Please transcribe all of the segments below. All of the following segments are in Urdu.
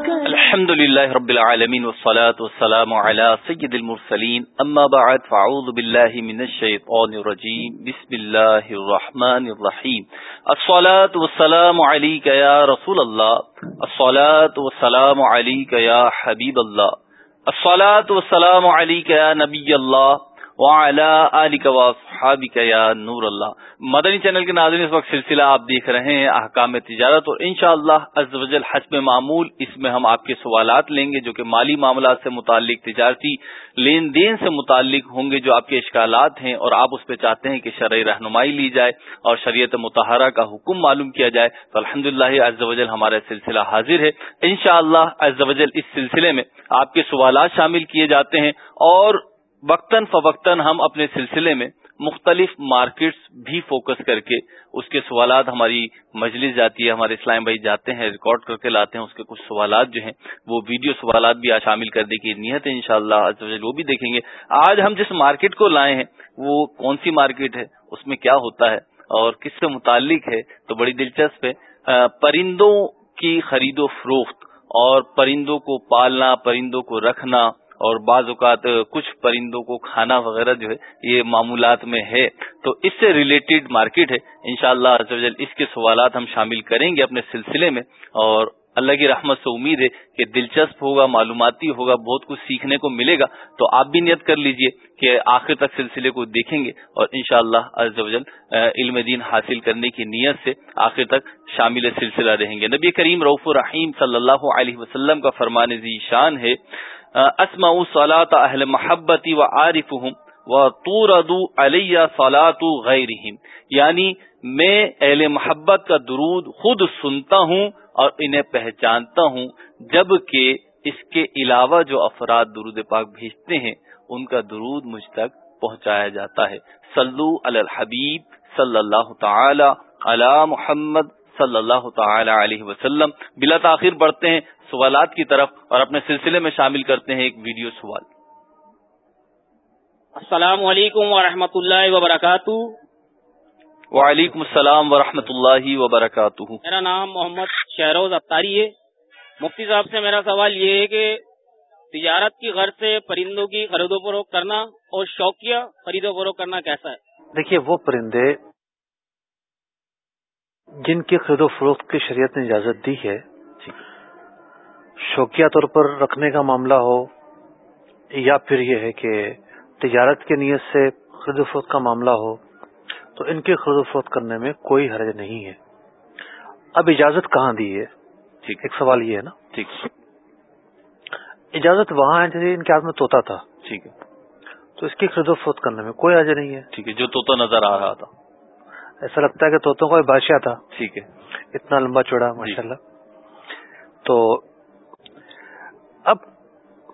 الحمد لله رب العالمين والصلاة والسلام على سيد المرسلين. أما بعد فعوذ بالله من الشيطان الرجيم. بسم الله الرحمن الرحيم. الصلاة والسلام عليك يا رسول الله. الصلاة والسلام عليك يا حبيب الله. الصلاة والسلام عليك يا نبي الله. یا نور اللہ۔ مدنی چینل کے ناظرین، اس وقت سلسلہ آپ دیکھ رہے ہیں احکام تجارت اور ان شاء اللہ حسب معمول، اس میں ہم آپ کے سوالات لیں گے جو کہ مالی معاملات سے متعلق، تجارتی لین دین سے متعلق ہوں گے جو آپ کے اشکالات ہیں اور آپ اس پہ چاہتے ہیں کہ شرعی رہنمائی لی جائے اور شریعت متحرہ کا حکم معلوم کیا جائے۔ تو الحمد للہ وجل ہمارا سلسلہ حاضر ہے۔ ان شاء اللہ اس سلسلے میں آپ کے سوالات شامل کیے جاتے ہیں اور وقتاً فوقتاً ہم اپنے سلسلے میں مختلف مارکیٹس بھی فوکس کر کے اس کے سوالات ہماری مجلس جاتی ہے، ہمارے اسلام بھائی جاتے ہیں، ریکارڈ کر کے لاتے ہیں، اس کے کچھ سوالات جو ہیں، وہ ویڈیو سوالات بھی آج شامل کر دے کی نیت ہے، انشاءاللہ شاء اللہ وہ بھی دیکھیں گے۔ آج ہم جس مارکیٹ کو لائے ہیں، وہ کون سی مارکیٹ ہے؟ اس میں کیا ہوتا ہے؟ اور کس سے متعلق ہے؟ تو بڑی دلچسپ ہے۔ پرندوں کی خرید و فروخت اور پرندوں کو پالنا، پرندوں کو رکھنا اور بعض اوقات کچھ پرندوں کو کھانا وغیرہ جو ہے یہ معمولات میں ہے، تو اس سے ریلیٹڈ مارکیٹ ہے۔ انشاءاللہ شاء اللہ اس کے سوالات ہم شامل کریں گے اپنے سلسلے میں۔ اور اللہ کی رحمت سے امید ہے کہ دلچسپ ہوگا، معلوماتی ہوگا، بہت کچھ سیکھنے کو ملے گا۔ تو آپ بھی نیت کر لیجیے کہ آخر تک سلسلے کو دیکھیں گے اور انشاءاللہ شاء اللہ علم دین حاصل کرنے کی نیت سے آخر تک شامل سلسلہ رہیں گے۔ نبی کریم رعف الرحیم صلی اللہ علیہ وسلم کا فرمان ذی شان ہے اسما صلاۃ اہل محبتی و عارف ہوں و تو ردو علیہ صلاۃ غیر یعنی میں اہل محبت کا درود خود سنتا ہوں اور انہیں پہچانتا ہوں، جبکہ اس کے علاوہ جو افراد درود پاک بھیجتے ہیں، ان کا درود مجھ تک پہنچایا جاتا ہے۔ سلو الحبیب صلی اللہ تعالی علی محمد صلی اللہ تعالی علیہ وسلم بلا تاخیر بڑھتے ہیں سوالات کی طرف اور اپنے سلسلے میں شامل کرتے ہیں ایک ویڈیو سوال۔ السلام علیکم ورحمۃ اللہ وبرکاتہ۔ وعلیکم السلام ورحمۃ اللہ وبرکاتہ۔ میرا نام محمد شہروز اختاری ہے۔ مفتی صاحب سے میرا سوال یہ ہے کہ تجارت کی غرض سے پرندوں کی خرید و فروخت کرنا اور شوقیہ خرید و فروخت کرنا کیسا ہے؟ دیکھیے وہ پرندے جن کی خرید و فروخت کی شریعت نے اجازت دی ہے شوقیہ طور پر رکھنے کا معاملہ ہو یا پھر یہ ہے کہ تجارت کی نیت سے خرید و فروخت کا معاملہ ہو تو ان کی خرید و فروخت کرنے میں کوئی حرج نہیں ہے۔ اب اجازت کہاں دی ہے؟ ٹھیک۔ ایک سوال یہ ہے نا۔ ٹھیک۔ اجازت وہاں ہے جیسے ان کے ہاتھ میں توتا تھا۔ ٹھیک ہے۔ تو اس کی خرید و فروخت کرنے میں کوئی حرج نہیں ہے۔ ٹھیک ہے جو توتا نظر آ رہا تھا۔ ایسا لگتا ہے کہ توتوں کا بادشاہ تھا۔ ٹھیک ہے۔ اتنا لمبا چوڑا جی۔ ماشاء اللہ تو اب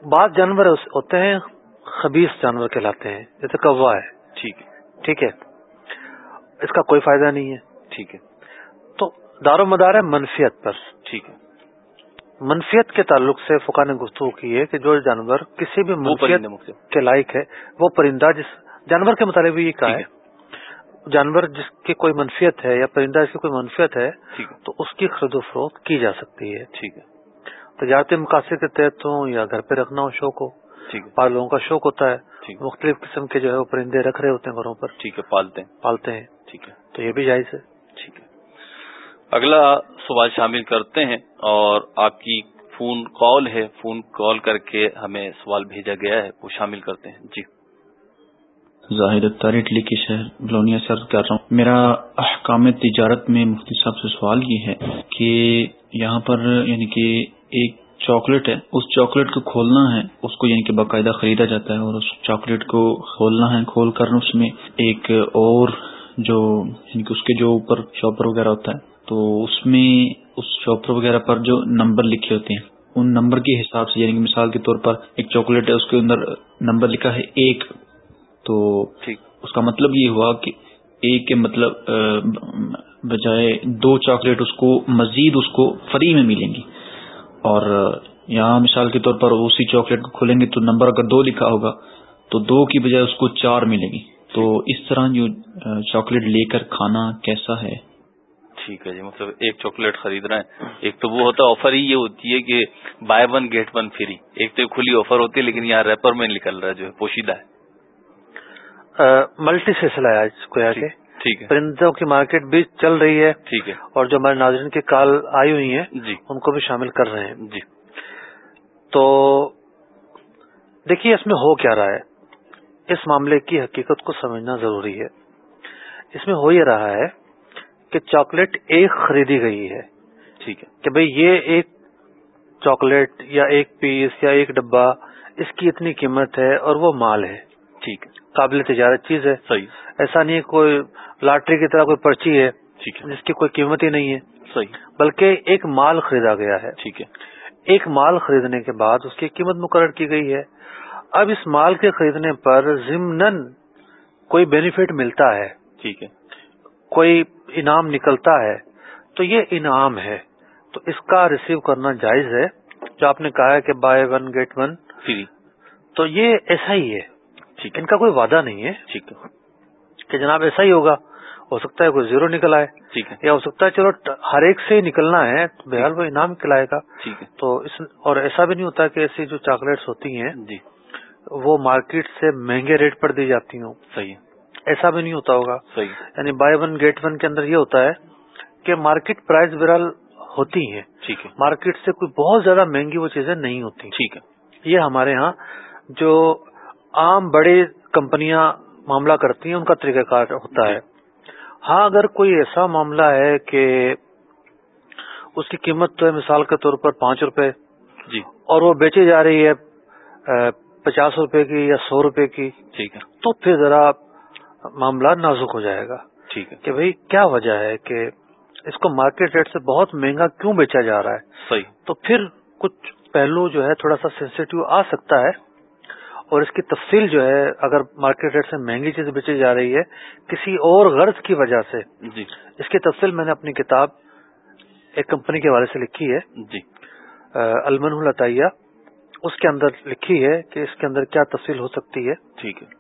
بعض جانور ہوتے ہیں خبیص جانور کہلاتے ہیں جیسے کوا ہے۔ ٹھیک ہے۔ ٹھیک ہے۔ اس کا کوئی فائدہ نہیں ہے۔ ٹھیک ہے۔ تو دار و مدار ہے منفیت پر۔ ٹھیک ہے۔ منفیت کے تعلق سے فقا نے گفتگو کی ہے کہ جو جانور کسی بھی منفیت کے لائق ہے وہ پرندہ جس جانور کے مطابق بھی یہ کہا ہے۔ جانور جس کی کوئی منفیت ہے یا پرندہ جس کی کوئی منفیت ہے تو اس کی خرید و فروخت کی جا سکتی ہے۔ ٹھیک ہے۔ تجارتی مقاصد کے تحت ہوں یا گھر پہ رکھنا ہو شوق ہو۔ پال لوگوں کا شوق ہوتا ہے۔ مختلف قسم کے جو ہے وہ پرندے رکھ رہے ہوتے ہیں گھروں پر۔ ٹھیک ہے پالتے ہیں۔ پالتے ہیں۔ ٹھیک ہے۔ تو یہ بھی جائز ہے۔ ٹھیک ہے۔ اگلا سوال شامل کرتے ہیں اور آپ کی فون کال ہے۔ فون کال کر کے ہمیں سوال بھیجا گیا ہے وہ شامل کرتے ہیں۔ جی۔ ظاہر اٹلی کے شہر بلونیا سے کر رہا ہوں۔ میرا احکام تجارت میں مفتی صاحب سے سوال یہ ہے کہ یہاں پر یعنی کہ ایک چاکلیٹ ہے، اس چاکلیٹ کو کھولنا ہے، اس کو یعنی کہ باقاعدہ خریدا جاتا ہے اور اس چاکلیٹ کو کھولنا ہے، کھول کر اس میں ایک اور جو یعنی کہ اس کے جو اوپر شاپر وغیرہ ہوتا ہے، تو اس میں اس شاپر وغیرہ پر جو نمبر لکھے ہوتے ہیں، ان نمبر کے حساب سے یعنی کہ مثال کے طور پر ایک چاکلیٹ ہے، اس کے اندر نمبر لکھا ہے ایک تو اس کا مطلب یہ ہوا کہ ایک کے مطلب بجائے دو چاکلیٹ اس کو مزید اس کو فری میں ملیں گی۔ اور یہاں مثال کے طور پر اسی چاکلیٹ کو کھولیں گے تو نمبر اگر دو لکھا ہوگا تو دو کی بجائے اس کو چار ملے گی۔ تو اس طرح جو چاکلیٹ لے کر کھانا کیسا ہے؟ ٹھیک ہے جی مطلب ایک چاکلیٹ خرید رہے ہیں۔ ایک تو وہ ہوتا ہے آفر ہی یہ ہوتی ہے کہ buy one get one free ایک تو کھلی آفر ہوتی ہے لیکن یہاں ریپر میں نکل رہا ہے جو ہے پوشیدہ ہے۔ ملٹی سلسلہ ہے آج کے ٹھیک ہے۔ پرندوں کی مارکیٹ بھی چل رہی ہے۔ ٹھیک ہے۔ اور جو ہمارے ناظرین کی کال آئی ہوئی ہیں جی۔ ان کو بھی شامل کر رہے ہیں۔ جی۔ تو دیکھیے اس میں ہو کیا رہا ہے۔ اس معاملے کی حقیقت کو سمجھنا ضروری ہے۔ اس میں ہو یہ رہا ہے کہ چاکلیٹ ایک خریدی گئی ہے۔ ٹھیک ہے۔ کہ بھئی یہ ایک چاکلیٹ یا ایک پیس یا ایک ڈبہ اس کی اتنی قیمت ہے اور وہ مال ہے۔ ٹھیک ہے۔ قابل تجارت چیز ہے۔ صحیح۔ ایسا نہیں کوئی لاٹری کی طرح کوئی پرچی ہے ہے۔ جس کی کوئی قیمت ہی نہیں ہے۔ صحیح۔ بلکہ ایک مال خریدا گیا ہے۔ ٹھیک ہے۔ ایک مال خریدنے کے بعد اس کی قیمت مقرر کی گئی ہے۔ اب اس مال کے خریدنے پر ضمن کوئی بینیفٹ ملتا ہے۔ ٹھیک ہے۔ کوئی انعام نکلتا ہے۔ تو یہ انعام ہے۔ تو اس کا ریسیو کرنا جائز ہے۔ جو آپ نے کہا ہے کہ buy one get one free تو یہ ایسا ہی ہے۔ ان کا کوئی وعدہ نہیں ہے ٹھیک ہے۔ کہ جناب ایسا ہی ہوگا۔ ہو سکتا ہے کوئی زیرو نکل آئے۔ ٹھیک ہے۔ یا ہو سکتا ہے چلو ہر ایک سے ہی نکلنا ہے بہرحال وہ انعام نکل آئے گا۔ ٹھیک ہے۔ تو اس اور ایسا بھی نہیں ہوتا کہ ایسی جو چاکلیٹس ہوتی ہیں جی۔ وہ مارکیٹ سے مہنگے ریٹ پر دی جاتی ہوں۔ صحیح ایسا بھی نہیں ہوتا ہوگا۔ صحیح یعنی بائی ون گیٹ ون کے اندر یہ ہوتا ہے کہ مارکیٹ پرائز بہرحال ہوتی ہیں۔ ٹھیک ہے۔ مارکیٹ سے کوئی بہت زیادہ مہنگی وہ چیزیں نہیں ہوتی۔ ٹھیک ہے۔ یہ ہمارے ہاں جو عام بڑے کمپنیاں معاملہ کرتی ہیں ان کا طریقہ کار ہوتا ہے۔ ہاں اگر کوئی ایسا معاملہ ہے کہ اس کی قیمت تو ہے مثال کے طور پر پانچ روپے جی۔ اور وہ بیچی جا رہی ہے پچاس روپے کی یا سو روپے کی ٹھیک ہے۔ تو پھر ذرا معاملہ نازک ہو جائے گا۔ ٹھیک ہے۔ کہ بھئی کیا وجہ ہے کہ اس کو مارکیٹ ریٹ سے بہت مہنگا کیوں بیچا جا رہا ہے؟ صحیح۔ تو پھر کچھ پہلو جو ہے تھوڑا سا سینسیٹیو آ سکتا ہے۔ اور اس کی تفصیل جو ہے اگر مارکیٹ ریٹ سے مہنگی چیز بیچی جا رہی ہے کسی اور غرض کی وجہ سے جی۔ اس کی تفصیل میں نے اپنی کتاب ایک کمپنی کے حوالے سے لکھی ہے۔ جی۔ المن الطیہ اس کے اندر لکھی ہے کہ اس کے اندر کیا تفصیل ہو سکتی ہے۔ ٹھیک ہے۔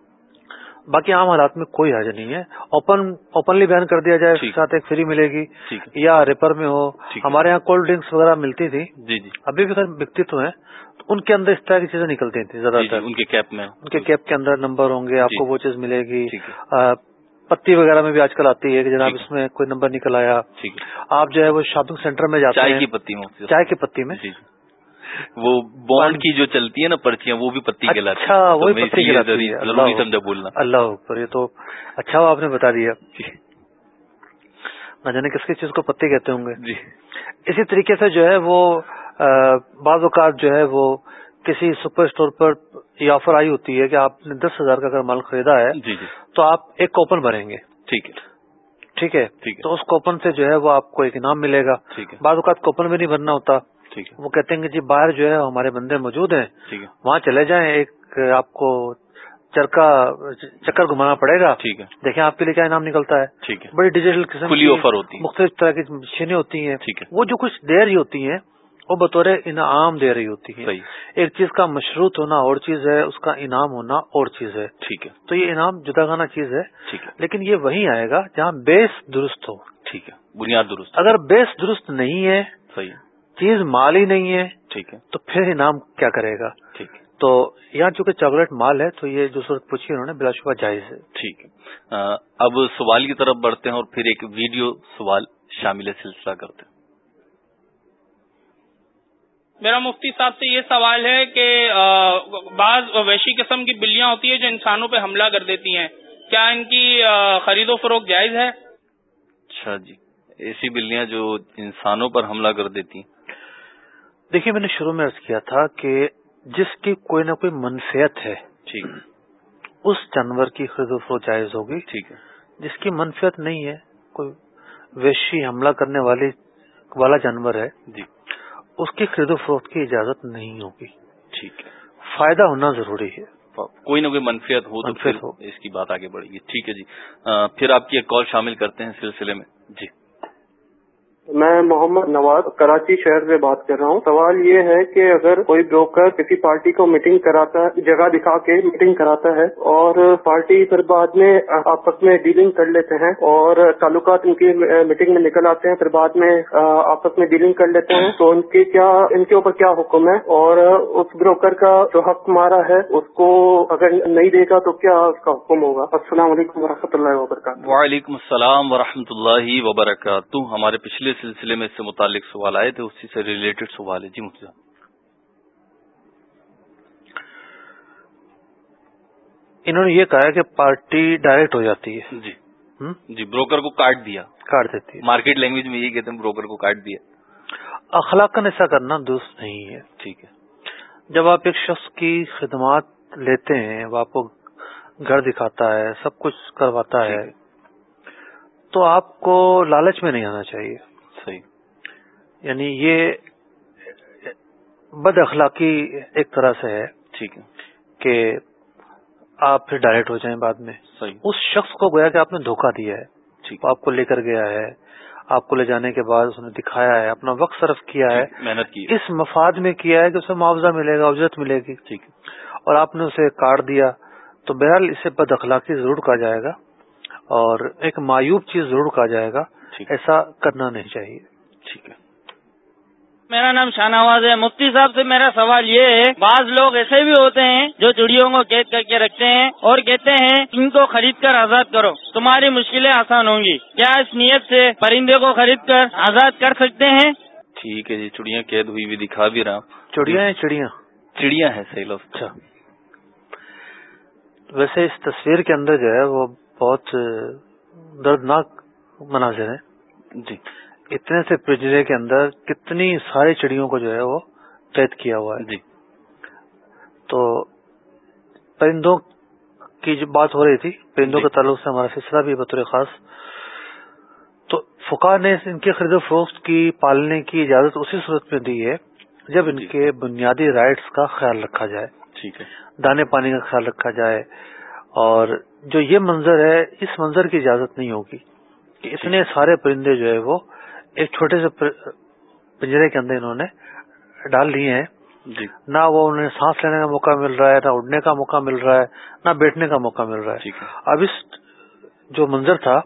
باقی عام حالات میں کوئی حاجت نہیں ہے۔ اوپن اوپنلی بیان کر دیا جائے ساتھ ایک فری ملے گی۔ یا ریپر میں ہو۔ ہمارے یہاں کولڈ ڈرنکس وغیرہ ملتی تھی جی جی۔ ابھی بھی بکتی تو ہیں۔ ان کے اندر اس طرح کی چیزیں نکلتی تھیں زیادہ تر۔ ان کے کیپ میں۔ ان کے کیپ کے اندر نمبر ہوں گے آپ کو وہ چیز ملے گی۔ پتی وغیرہ میں بھی آج کل آتی ہے کہ جناب اس میں کوئی نمبر نکل آیا۔ آپ جو ہے وہ شاپنگ سینٹر میں جاتے ہیں۔ چائے کی پتی میں۔ وہ بانڈ کی جو چلتی ہے نا پرچیاں وہ بھی پتی کے لاتی اچھا پتی کے سمجھا بولنا۔ اللہ اوپر یہ تو اچھا آپ نے بتا دیا۔ نہ جانے کس کس چیز کو پتی کہتے ہوں گے۔ جی۔ اسی طریقے سے جو ہے وہ بعض اوقات جو ہے وہ کسی سپر اسٹور پر یہ آفر آئی ہوتی ہے کہ آپ نے دس ہزار کا اگر مال خریدا ہے جی جی۔ تو آپ ایک کوپن بھریں گے۔ ٹھیک ہے۔ ٹھیک ہے؟ تو اس کوپن سے جو ہے وہ آپ کو ایک انعام ملے گا۔ بعض اوقات کوپن بھی نہیں بھرنا ہوتا۔ وہ کہتے ہیں کہ جی باہر جو ہے ہمارے بندے موجود ہیں ٹھیک ہے۔ وہاں چلے جائیں ایک آپ کو چرکا چکر گھمانا پڑے گا۔ ٹھیک ہے۔ دیکھیں آپ کے لیے کیا انعام نکلتا ہے۔ ٹھیک ہے۔ بڑی ڈیجیٹل قسم کھلی آفر ہوتی ہے مختلف طرح کی مشینیں ہوتی ہیں۔ ٹھیک ہے۔ وہ جو کچھ دے رہی ہوتی ہیں وہ بطور انعام دے رہی ہوتی ہے ایک چیز کا مشروط ہونا اور چیز ہے اس کا انعام ہونا اور چیز ہے۔ ٹھیک ہے۔ تو یہ انعام جدا گانا چیز ہے۔ ٹھیک ہے۔ لیکن یہ وہی آئے گا جہاں بیس درست ہو۔ ٹھیک ہے۔ بنیاد درست۔ اگر بیس درست نہیں ہے صحیح۔ چیز مال ہی نہیں ہے ٹھیک ہے۔ تو پھر انعام کیا کرے گا؟ ٹھیک ہے۔ تو یہاں چونکہ چاکلیٹ مال ہے تو یہ جو صورت پوچھی انہوں نے بلا شبہ جائز ہے۔ ٹھیک ہے۔ اب سوال کی طرف بڑھتے ہیں اور پھر ایک ویڈیو سوال شامل سلسلہ کرتے ہیں۔ میرا مفتی صاحب سے یہ سوال ہے کہ بعض ویشی قسم کی بلیاں ہوتی ہیں جو انسانوں پہ حملہ کر دیتی ہیں۔ کیا ان کی خرید و فروخت جائز ہے؟ اچھا جی۔ ایسی بلیاں جو انسانوں پر حملہ کر دیتی ہیں۔ دیکھیے میں نے شروع میں عرض کیا تھا کہ جس کی کوئی نہ کوئی منفیت ہے ٹھیک اس جانور کی خرید و فروخت جائز ہوگی۔ ٹھیک ہے۔ جس کی منفیت نہیں ہے کوئی ویشی حملہ کرنے والی والا جانور ہے جی۔ اس کی خرید و فروخت کی اجازت نہیں ہوگی۔ ٹھیک ہے۔ فائدہ ہونا ضروری ہے۔ کوئی نہ کوئی منفیت ہو تو پھر ہو۔ اس کی بات آگے بڑھے گی۔ ٹھیک ہے جی۔ پھر آپ کی ایک کال شامل کرتے ہیں سلسلے میں۔ جی۔ میں محمد نواز کراچی شہر سے بات کر رہا ہوں۔ سوال یہ ہے کہ اگر کوئی بروکر کسی پارٹی کو میٹنگ کراتا ہے، جگہ دکھا کے میٹنگ کراتا ہے اور پارٹی پھر بعد میں آپس میں ڈیلنگ کر لیتے ہیں اور تعلقات ان کی میٹنگ میں نکل آتے ہیں، پھر بعد میں آپس میں ڈیلنگ کر لیتے ہیں، تو ان کی کیا، ان کے اوپر کیا حکم ہے؟ اور اس بروکر کا جو حق مارا ہے، اس کو اگر نہیں دے گا تو کیا اس کا حکم ہوگا؟ السلام علیکم و اللہ وبرکاتہ۔ وعلیکم السلام ورحمۃ اللہ وبرکاتہ۔ ہمارے پچھلے سلسلے میں اس سے متعلق سوال آئے تھے اسی سے ریلیٹڈ سوال ہے۔ جی مفتی انہوں نے یہ کہا کہ پارٹی ڈائریکٹ ہو جاتی ہے۔ جی۔ جی بروکر کو کاٹ دیا۔ کاٹ دیتی ہے۔ مارکیٹ لینگویج میں یہی کہتے ہیں بروکر کو کاٹ دیا۔ اخلاق ایسا کرنا درست نہیں ہے۔ ٹھیک ہے۔ جب آپ ایک شخص کی خدمات لیتے ہیں وہ آپ کو گھر دکھاتا ہے سب کچھ کرواتا ہے۔ تو آپ کو لالچ میں نہیں آنا چاہیے۔ یعنی یہ بد اخلاقی ایک طرح سے ہے ٹھیک ہے۔ کہ آپ پھر ڈائریکٹ ہو جائیں بعد میں۔ صحیح۔ اس شخص کو گویا کہ آپ نے دھوکہ دیا ہے۔ ٹھیک۔ آپ کو لے کر گیا ہے۔ آپ کو لے جانے کے بعد اس نے دکھایا ہے اپنا وقت صرف کیا ہے۔ محنت کی۔ اس مفاد میں کیا ہے کہ اسے معاوضہ ملے گا اجرت ملے گی۔ ٹھیک۔ اور آپ نے اسے کاٹ دیا۔ تو بہرحال اسے بد اخلاقی ضرور کہا جائے گا۔ اور ایک معیوب چیز ضرور کہا جائے گا۔ ایسا کرنا نہیں چاہیے۔ ٹھیک ہے۔ میرا نام شاہ نواز ہے۔ مفتی صاحب سے میرا سوال یہ ہے بعض لوگ ایسے بھی ہوتے ہیں جو چڑیوں کو قید کر کے رکھتے ہیں اور کہتے ہیں ان کو خرید کر آزاد کرو تمہاری مشکلیں آسان ہوں گی۔ کیا اس نیت سے پرندے کو خرید کر آزاد کر سکتے ہیں؟ ٹھیک ہے جی چڑیاں قید ہوئی بھی دکھا بھی رہا چڑیا ہیں چڑیاں۔ چڑیاں ہیں صحیح لفظ۔ اچھا۔ ویسے اس تصویر کے اندر جو ہے وہ بہت دردناک مناظر ہیں۔ جی۔ اتنے سے پجرے کے اندر کتنی ساری چڑیوں کو جو ہے وہ قید کیا ہوا ہے۔ جی۔ تو پرندوں کی جو بات ہو رہی تھی پرندوں جی۔ کے تعلق سے ہمارا سلسلہ بھی بطور خاص۔ تو فقا نے ان کی خرید و فروخت کی پالنے کی اجازت اسی صورت میں دی ہے جب ان جی۔ کے بنیادی رائٹس کا خیال رکھا جائے۔ ٹھیک ہے۔ دانے پانی کا خیال رکھا جائے۔ اور جو یہ منظر ہے اس منظر کی اجازت نہیں ہوگی کہ اتنے سارے پرندے جو ہے وہ ایک چھوٹے سے پنجرے کے اندر انہوں نے ڈال لیے ہیں۔ جی۔ نہ وہ انہیں سانس لینے کا موقع مل رہا ہے نہ اڑنے کا موقع مل رہا ہے نہ بیٹھنے کا موقع مل رہا ہے۔ اب اس جو منظر تھا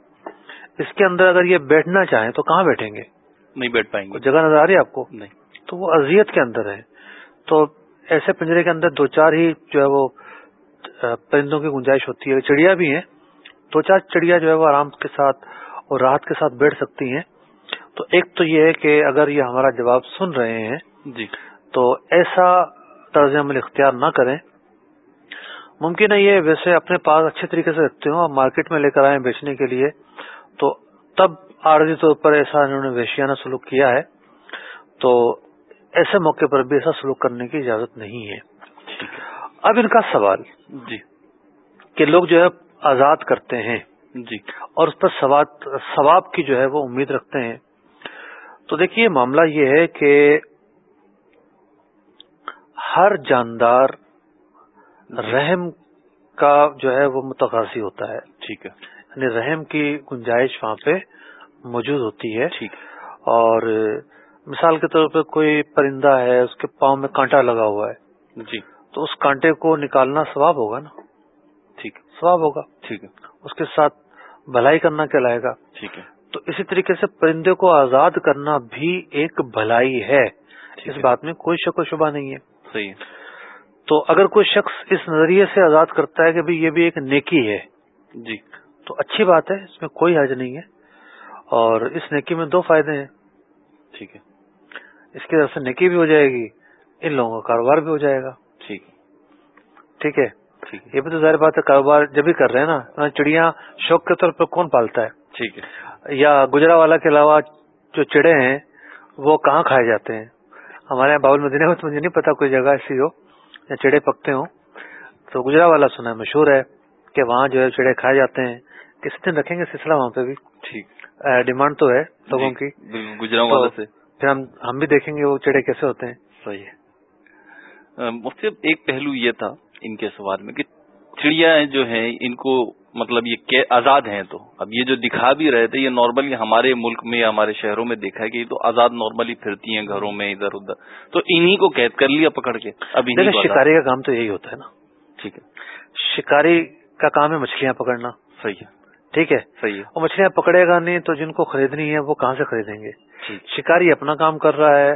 اس کے اندر اگر یہ بیٹھنا چاہیں تو کہاں بیٹھیں گے؟ نہیں بیٹھ پائیں گے۔ جگہ نظر آ رہی ہے آپ کو؟ نہیں۔ تو وہ اذیت کے اندر ہے۔ تو ایسے پنجرے کے اندر دو چار ہی جو ہے وہ پرندوں کی گنجائش ہوتی ہے۔ چڑیا بھی ہیں۔ دو چار چڑیا جو ہے وہ آرام کے ساتھ اور راحت کے ساتھ بیٹھ سکتی ہیں۔ تو ایک تو یہ ہے کہ اگر یہ ہمارا جواب سن رہے ہیں جی۔ تو ایسا طرز عمل اختیار نہ کریں۔ ممکن ہے یہ ویسے اپنے پاس اچھے طریقے سے رکھتے ہوں اور مارکیٹ میں لے کر آئے بیچنے کے لیے۔ تو تب عارضی طور پر ایسا انہوں نے ویشیانہ سلوک کیا ہے۔ تو ایسے موقع پر بھی ایسا سلوک کرنے کی اجازت نہیں ہے۔ اب ان کا سوال جی۔ کہ لوگ جو ہے آزاد کرتے ہیں جی۔ اور اس پر ثواب کی جو ہے وہ امید رکھتے ہیں۔ تو دیکھیے معاملہ یہ ہے کہ ہر جاندار رحم کا جو ہے وہ متقاضی ہوتا ہے۔ ٹھیک ہے۔ یعنی رحم کی گنجائش وہاں پہ موجود ہوتی ہے۔ ٹھیک اور مثال کے طور پہ کوئی پرندہ ہے اس کے پاؤں میں کانٹا لگا ہوا ہے۔ جی۔ تو اس کانٹے کو نکالنا ثواب ہوگا نا؟ ٹھیک ثواب ہوگا۔ ٹھیک ہے۔ اس کے ساتھ بھلائی کرنا کہلائے گا۔ ٹھیک ہے۔ تو اسی طریقے سے پرندے کو آزاد کرنا بھی ایک بھلائی ہے۔ اس بات میں کوئی شک و شبہ نہیں ہے۔ صحیح۔ تو اگر کوئی شخص اس نظریے سے آزاد کرتا ہے کہ یہ بھی ایک نیکی ہے جی۔ تو اچھی بات ہے اس میں کوئی حج نہیں ہے۔ اور اس نیکی میں دو فائدے ہیں۔ ٹھیک ہے۔ اس کی طرف سے نیکی بھی ہو جائے گی ان لوگوں کا کاروبار بھی ہو جائے گا۔ ٹھیک۔ ٹھیک ہے۔ یہ بھی تو ظاہر بات ہے کاروبار جب بھی کر رہے ہیں نا چڑیاں شوق کے طور پر کون پالتا ہے؟ ٹھیک ہے۔ یا گجرا والا کے علاوہ جو چڑے ہیں وہ کہاں کھائے جاتے ہیں؟ ہمارے یہاں باول مدینہ میں تو مجھے نہیں پتا کوئی جگہ ایسی ہو یا چڑے پکتے ہوں۔ تو گجرا والا سنا ہے مشہور ہے کہ وہاں جو ہے چڑے کھائے جاتے ہیں۔ کس دن رکھیں گے سلسلہ وہاں پہ بھی؟ ٹھیک۔ ڈیمانڈ تو ہے لوگوں کی۔ گجرا والا سے۔ پھر ہم ہم بھی دیکھیں گے وہ چڑے کیسے ہوتے ہیں۔ صحیح ہے۔ مفتی ایک پہلو یہ تھا ان کے سوال میں کہ چڑیا جو ہیں ان کو مطلب یہ آزاد ہیں تو۔ اب یہ جو دکھا بھی رہے تھے یہ نارملی ہمارے ملک میں یا ہمارے شہروں میں دیکھا ہے کہ یہ تو آزاد نارملی پھرتی ہیں گھروں میں ادھر ادھر۔ تو انہی کو قید کر لیا پکڑ کے۔ اب شکاری کا کام تو یہی ہوتا ہے نا۔ ٹھیک ہے۔ شکاری کا کام ہے مچھلیاں پکڑنا۔ صحیح ہے۔ ٹھیک ہے۔ صحیح ہے۔ اور مچھلیاں پکڑے گا نہیں تو جن کو خریدنی ہے وہ کہاں سے خریدیں گے؟ شکاری اپنا کام کر رہا ہے۔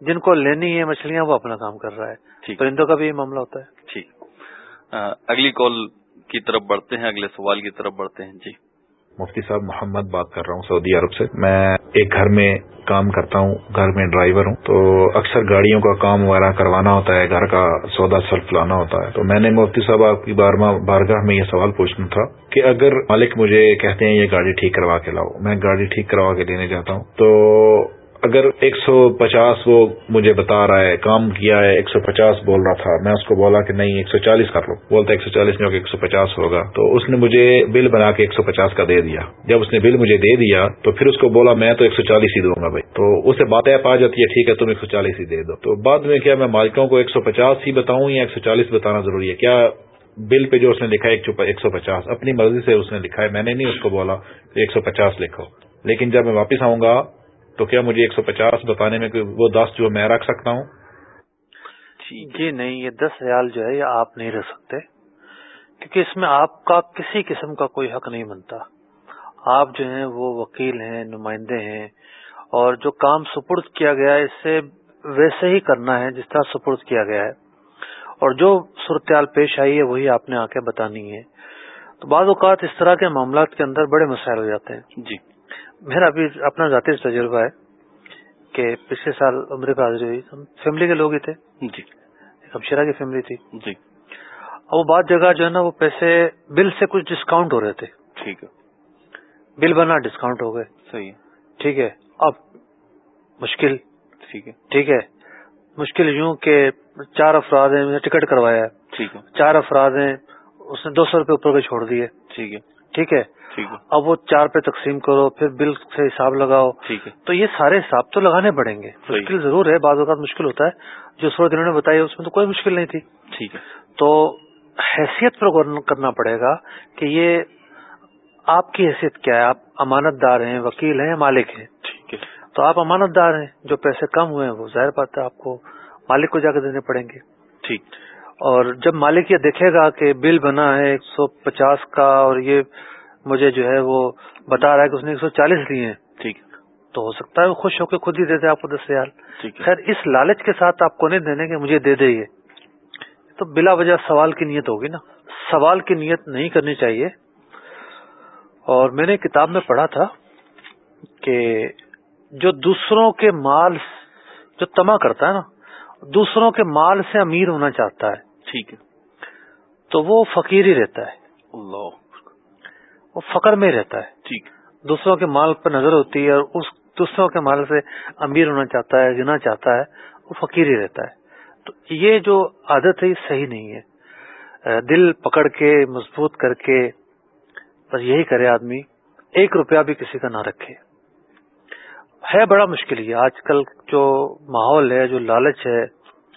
جن کو لینی ہے مچھلیاں وہ اپنا کام کر رہا ہے۔ پرندوں کا بھی یہ معاملہ ہوتا ہے۔ ٹھیک۔ اگلی کال کی طرف بڑھتے ہیں، اگلے سوال کی طرف بڑھتے ہیں۔ جی۔ مفتی صاحب، محمد بات کر رہا ہوں سعودی عرب سے۔ میں ایک گھر میں کام کرتا ہوں، گھر میں ڈرائیور ہوں۔ تو اکثر گاڑیوں کا کام وغیرہ کروانا ہوتا ہے، گھر کا سودا سلف لانا ہوتا ہے۔ تو میں نے مفتی صاحب آپ کی بارگاہ میں یہ سوال پوچھنا تھا کہ اگر مالک مجھے کہتے ہیں یہ گاڑی ٹھیک کروا کے لاؤ، میں گاڑی ٹھیک کروا کے لینے جاتا ہوں، تو اگر ایک سو پچاس وہ مجھے بتا رہا ہے کام کیا ہے ایک سو پچاس بول رہا تھا میں اس کو بولا کہ نہیں ایک سو چالیس کر لو بولتا ایک سو چالیس نہیں ہوگا ایک سو پچاس ہوگا تو اس نے مجھے بل بنا کے ایک سو پچاس کا دے دیا جب اس نے بل مجھے دے دیا تو پھر اس کو بولا میں تو ایک سو چالیس ہی دوں گا بھائی تو اسے بات ایپ آ جاتی ہے ٹھیک ہے تم ایک سو چالیس ہی دے دو تو بعد میں کیا میں مالکوں کو ایک سو پچاس ہی بتاؤں یا ایک سو چالیس بتانا ضروری ہے کیا بل پہ جو اس نے لکھا ہے ایک سو پچاس اپنی مرضی سے اس نے لکھا ہے میں نے نہیں اس کو بولا ایک سو پچاس لکھو لیکن جب میں واپس آؤں گا تو کیا مجھے ایک سو پچاس بتانے میں وہ دس جو میں رکھ سکتا ہوں؟ جی نہیں یہ دس ریال جو ہے یہ آپ نہیں رکھ سکتے۔ کیونکہ اس میں آپ کا کسی قسم کا کوئی حق نہیں بنتا۔ آپ جو ہیں وہ وکیل ہیں نمائندے ہیں اور جو کام سپرد کیا گیا ہے اس سے ویسے ہی کرنا ہے جس طرح سپرد کیا گیا ہے۔ اور جو صورتحال پیش آئی ہے وہی آپ نے آ کے بتانی ہے۔ تو بعض اوقات اس طرح کے معاملات کے اندر بڑے مسائل ہو جاتے ہیں۔ جی۔ میرا ابھی اپنا ذاتی تجربہ ہے کہ پچھلے سال عمر پہ حاضری ہوئی۔ ہم فیملی کے لوگ ہی تھے۔ جی۔ ہمشیرہ کی فیملی تھی۔ جی۔ اب وہ بعض جگہ جو ہے نا وہ پیسے بل سے کچھ ڈسکاؤنٹ ہو رہے تھے۔ ٹھیک ہے۔ بل بنا ڈسکاؤنٹ ہو گئے۔ صحیح ٹھیک ہے۔ اب مشکل۔ ٹھیک ہے۔ ٹھیک ہے۔ مشکل یوں کہ چار افراد ہیں ٹکٹ کروایا۔ ٹھیک ہے۔ چار افراد ہیں اس نے دو سو روپے اوپر کے چھوڑ دیے۔ ٹھیک ہے۔ ٹھیک ہے؟ اب وہ چار پہ تقسیم کرو پھر بل سے حساب لگاؤ۔ تو یہ سارے حساب تو لگانے پڑیں گے۔ مشکل ضرور ہے بعض اوقات مشکل ہوتا ہے۔ جو صورت انہوں نے بتائی اس میں تو کوئی مشکل نہیں تھی۔ ٹھیک ہے۔ تو حیثیت پر غور کرنا پڑے گا کہ یہ آپ کی حیثیت کیا ہے۔ آپ امانت دار ہیں وکیل ہیں مالک ہیں۔ ٹھیک ہے۔ تو آپ امانت دار ہیں جو پیسے کم ہوئے ہیں وہ ظاہر بات ہے آپ کو مالک کو جا کے دینے پڑیں گے۔ ٹھیک۔ اور جب مالک یہ دیکھے گا کہ بل بنا ہے ایک سو پچاس کا اور یہ مجھے جو ہے وہ بتا رہا ہے کہ اس نے ایک سو چالیس لیے ہیں ٹھیک تو ہو سکتا ہے وہ خوش ہو کے خود ہی دے دے آپ کو دس ریال۔ خیر اس لالچ کے ساتھ آپ کو نہیں دینے کہ مجھے دے دے یہ۔ تو بلا وجہ سوال کی نیت ہوگی نا۔ سوال کی نیت نہیں کرنی چاہیے۔ اور میں نے کتاب میں پڑھا تھا کہ جو دوسروں کے مال جو تما کرتا ہے نا دوسروں کے مال سے امیر ہونا چاہتا ہے۔ ٹھیک ہے۔ تو وہ فقیر ہی رہتا ہے۔ اللہ۔ وہ فقر میں رہتا ہے۔ ٹھیک۔ دوسروں کے مال پر نظر ہوتی ہے اور اس دوسروں کے مال سے امیر ہونا چاہتا ہے گنا چاہتا ہے وہ فقیر ہی رہتا ہے۔ تو یہ جو عادت ہے یہ صحیح نہیں ہے۔ دل پکڑ کے مضبوط کر کے بس یہی کرے آدمی۔ ایک روپیہ بھی کسی کا نہ رکھے۔ ہے بڑا مشکل یہ۔ آج کل جو ماحول ہے، جو لالچ ہے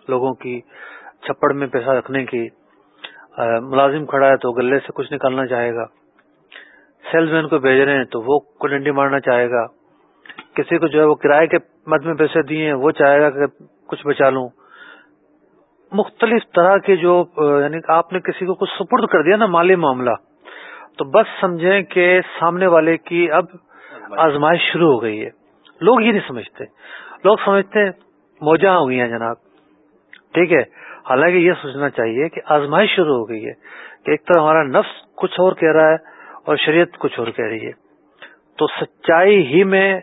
لوگوں کی، چھپڑ میں پیسہ رکھنے کی ملازم کھڑا ہے تو گلے سے کچھ نکالنا چاہے گا۔ سیلز مین کو بھیج رہے ہیں تو وہ کو ڈنڈی مارنا چاہے گا۔ کسی کو جو ہے وہ کرائے کے مد میں پیسے دیے ہیں، وہ چاہے گا کہ کچھ بچا لوں۔ مختلف طرح کے جو یعنی آپ نے کسی کو کچھ سپرد کر دیا نا مالی معاملہ، تو بس سمجھیں کہ سامنے والے کی اب آزمائش شروع ہو گئی ہے۔ لوگ یہ نہیں سمجھتے۔ لوگ سمجھتے ہیں موجہ ہو گئی ہیں جناب۔ ٹھیک ہے۔ حالانکہ یہ سوچنا چاہیے کہ آزمائش شروع ہو گئی ہے کہ ایک طرح ہمارا نفس کچھ اور کہہ رہا ہے اور شریعت کچھ اور کہہ رہی ہے۔ تو سچائی ہی میں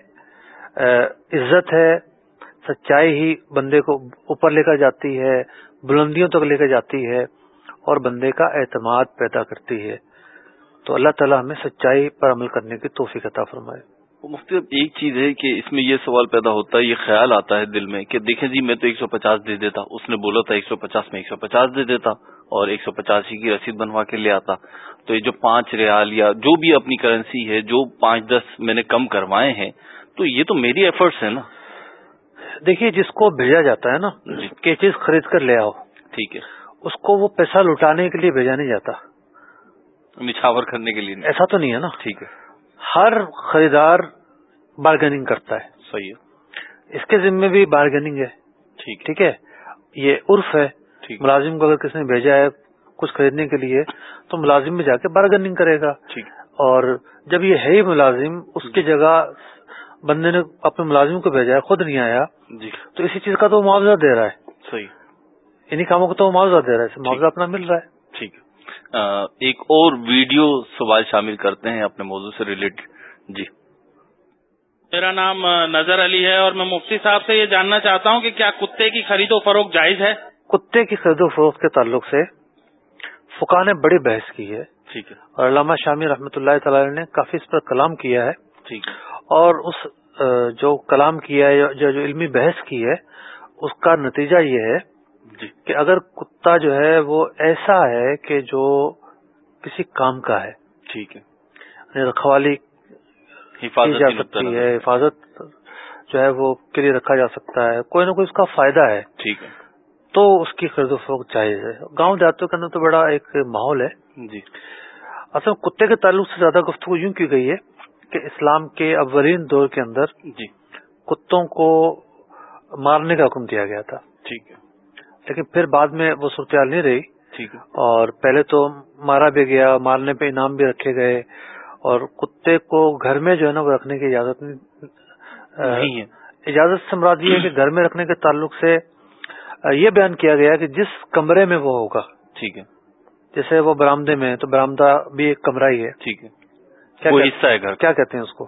عزت ہے۔ سچائی ہی بندے کو اوپر لے کر جاتی ہے، بلندیوں تک لے کر جاتی ہے اور بندے کا اعتماد پیدا کرتی ہے۔ تو اللہ تعالیٰ ہمیں سچائی پر عمل کرنے کی توفیق عطا فرمائے۔ مفتی ایک چیز ہے کہ اس میں یہ سوال پیدا ہوتا ہے یہ خیال آتا ہے دل میں کہ دیکھیں جی میں تو ایک سو پچاس دے دیتا اس نے بولا تھا ایک سو پچاس میں ایک سو پچاس دے دیتا اور ایک سو پچاسی کی رسید بنوا کے لے آتا۔ تو یہ جو پانچ ریال یا جو بھی اپنی کرنسی ہے جو پانچ دس میں نے کم کروائے ہیں تو یہ تو میری ایفرٹس ہے نا۔ دیکھیے جس کو بھیجا جاتا ہے نا جی۔ کہ چیز خرید کر لے آؤ ٹھیک ہے۔ اس کو وہ پیسہ لٹانے کے لیے بھیجا نہیں جاتا۔ نچھاور کرنے کے لیے۔ ایسا تو نہیں ہے نا۔ ٹھیک ہے۔ ہر خریدار بارگیننگ کرتا ہے۔ صحیح ہے۔ اس کے ذمے بھی بارگیننگ ہے۔ ٹھیک ٹھیک ہے؟ یہ عرف ہے۔ ملازم کو اگر کسی نے بھیجا ہے کچھ خریدنے کے لیے تو ملازم بھی جا کے بارگیننگ کرے گا۔ اور جب یہ ہے ہی ملازم اس کی جگہ بندے نے اپنے ملازم کو بھیجا ہے خود نہیں آیا جی۔ تو اسی چیز کا تو معاوضہ دے رہا ہے۔ صحیح۔ انہیں کاموں کو تو معاوضہ دے رہا ہے معاوضہ اپنا مل رہا ہے۔ ٹھیک۔ ایک اور ویڈیو سوال شامل کرتے ہیں اپنے موضوع سے ریلیٹڈ جی۔ میرا نام نظر علی ہے اور میں مفتی صاحب سے یہ جاننا چاہتا ہوں کہ کیا کتے کی خرید و فروخت جائز ہے؟ کتے کی خرید و فروخت کے تعلق سے فکا نے بڑی بحث کی ہے۔ ٹھیک ہے۔ اور علامہ شامی رحمۃ اللہ تعالی نے کافی اس پر کلام کیا ہے۔ ٹھیک اور اس جو کلام کیا ہے جو جو علمی بحث کی ہے اس کا نتیجہ یہ ہے کہ اگر کتا جو ہے وہ ایسا ہے کہ جو کسی کام کا ہے۔ ٹھیک ہے۔ یعنی رکھوالی کی حفاظت جا سکتی۔ ہے حفاظت جو ہے وہ کے لیے رکھا جا سکتا ہے کوئی نہ کوئی اس کا فائدہ ہے۔ ٹھیک ہے۔ تو اس کی خرید و فروخت جائز ہے۔ گاؤں دیہاتوں کے اندر تو بڑا ایک ماحول ہے۔ جی۔ اصل کتے کے تعلق سے زیادہ گفتگو یوں کی گئی ہے کہ اسلام کے اولین دور کے اندر جی۔ کتوں کو مارنے کا حکم دیا گیا تھا۔ ٹھیک ہے۔ لیکن پھر بعد میں وہ صورتحال نہیں رہی۔ ٹھیک ہے۔ اور پہلے تو مارا بھی گیا مارنے پہ انعام بھی رکھے گئے۔ اور کتے کو گھر میں جو ہے نا وہ رکھنے کی اجازت نہیں ہے۔ اجازت سے مراد یہ ہے کہ گھر میں رکھنے کے تعلق سے یہ بیان کیا گیا کہ جس کمرے میں وہ ہوگا۔ ٹھیک ہے۔ جیسے وہ برامدے میں تو برامدہ بھی ایک کمرہ ہی ہے۔ ٹھیک ہے۔ وہ حصہ ہے گھر کیا کہتے ہیں اس کو؟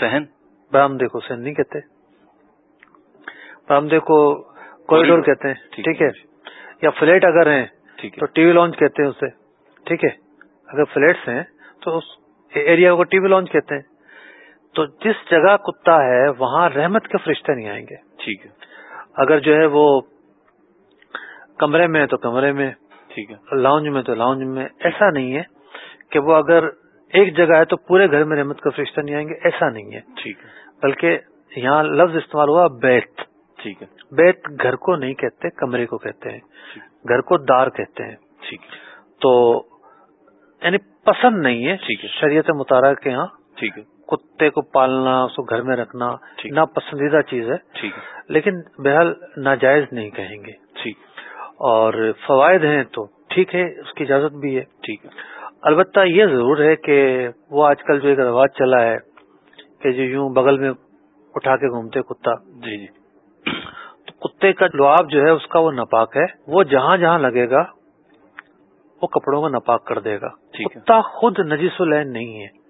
سہن؟ برامدے کو سین نہیں کہتے۔ برامدے کو کوریڈور کہتے ہیں. ٹھیک ہے یا فلیٹ اگر ہیں تو ٹی وی لانچ کہتے ہیں اسے۔ ٹھیک ہے؟ اگر فلیٹس ہیں تو اس ایریا کو ٹی وی لانچ کہتے ہیں۔ تو جس جگہ کتا ہے وہاں رحمت کے فرشتے نہیں آئیں گے۔ ٹھیک ہے۔ اگر جو ہے وہ کمرے میں ہے تو کمرے میں۔ ٹھیک ہے۔ لاؤنج میں تو لاؤنج میں۔ ایسا نہیں ہے کہ وہ اگر ایک جگہ ہے تو پورے گھر میں رحمت کا فرشتہ نہیں آئیں گے۔ ایسا نہیں ہے۔ ٹھیک ہے۔ بلکہ یہاں لفظ استعمال ہوا بیت۔ ٹھیک ہے۔ بیت گھر کو نہیں کہتے کمرے کو کہتے ہیں۔ گھر کو دار کہتے ہیں۔ ٹھیک۔ تو یعنی پسند نہیں ہے ٹھیک ہے۔ شریعت مطالعہ کے یہاں ٹھیک ہے۔ کتے کو پالنا اس کو گھر میں رکھنا۔ ناپسندیدہ چیز ہے۔ ٹھیک ہے۔ لیکن بہرحال ناجائز نہیں کہیں گے۔ ٹھیک۔ اور فوائد ہیں تو ٹھیک ہے اس کی اجازت بھی ہے۔ ٹھیک ہے۔ البتہ یہ ضرور ہے کہ وہ آج کل جو ایک رواج چلا ہے کہ جو یوں بغل میں اٹھا کے گھومتے کتا۔ جی جی۔ کتے کا لعاب جو ہے اس کا وہ ناپاک ہے۔ وہ جہاں جہاں لگے گا وہ کپڑوں کو ناپاک کر دے گا۔ کتا خود نجیس العین نہیں ہے۔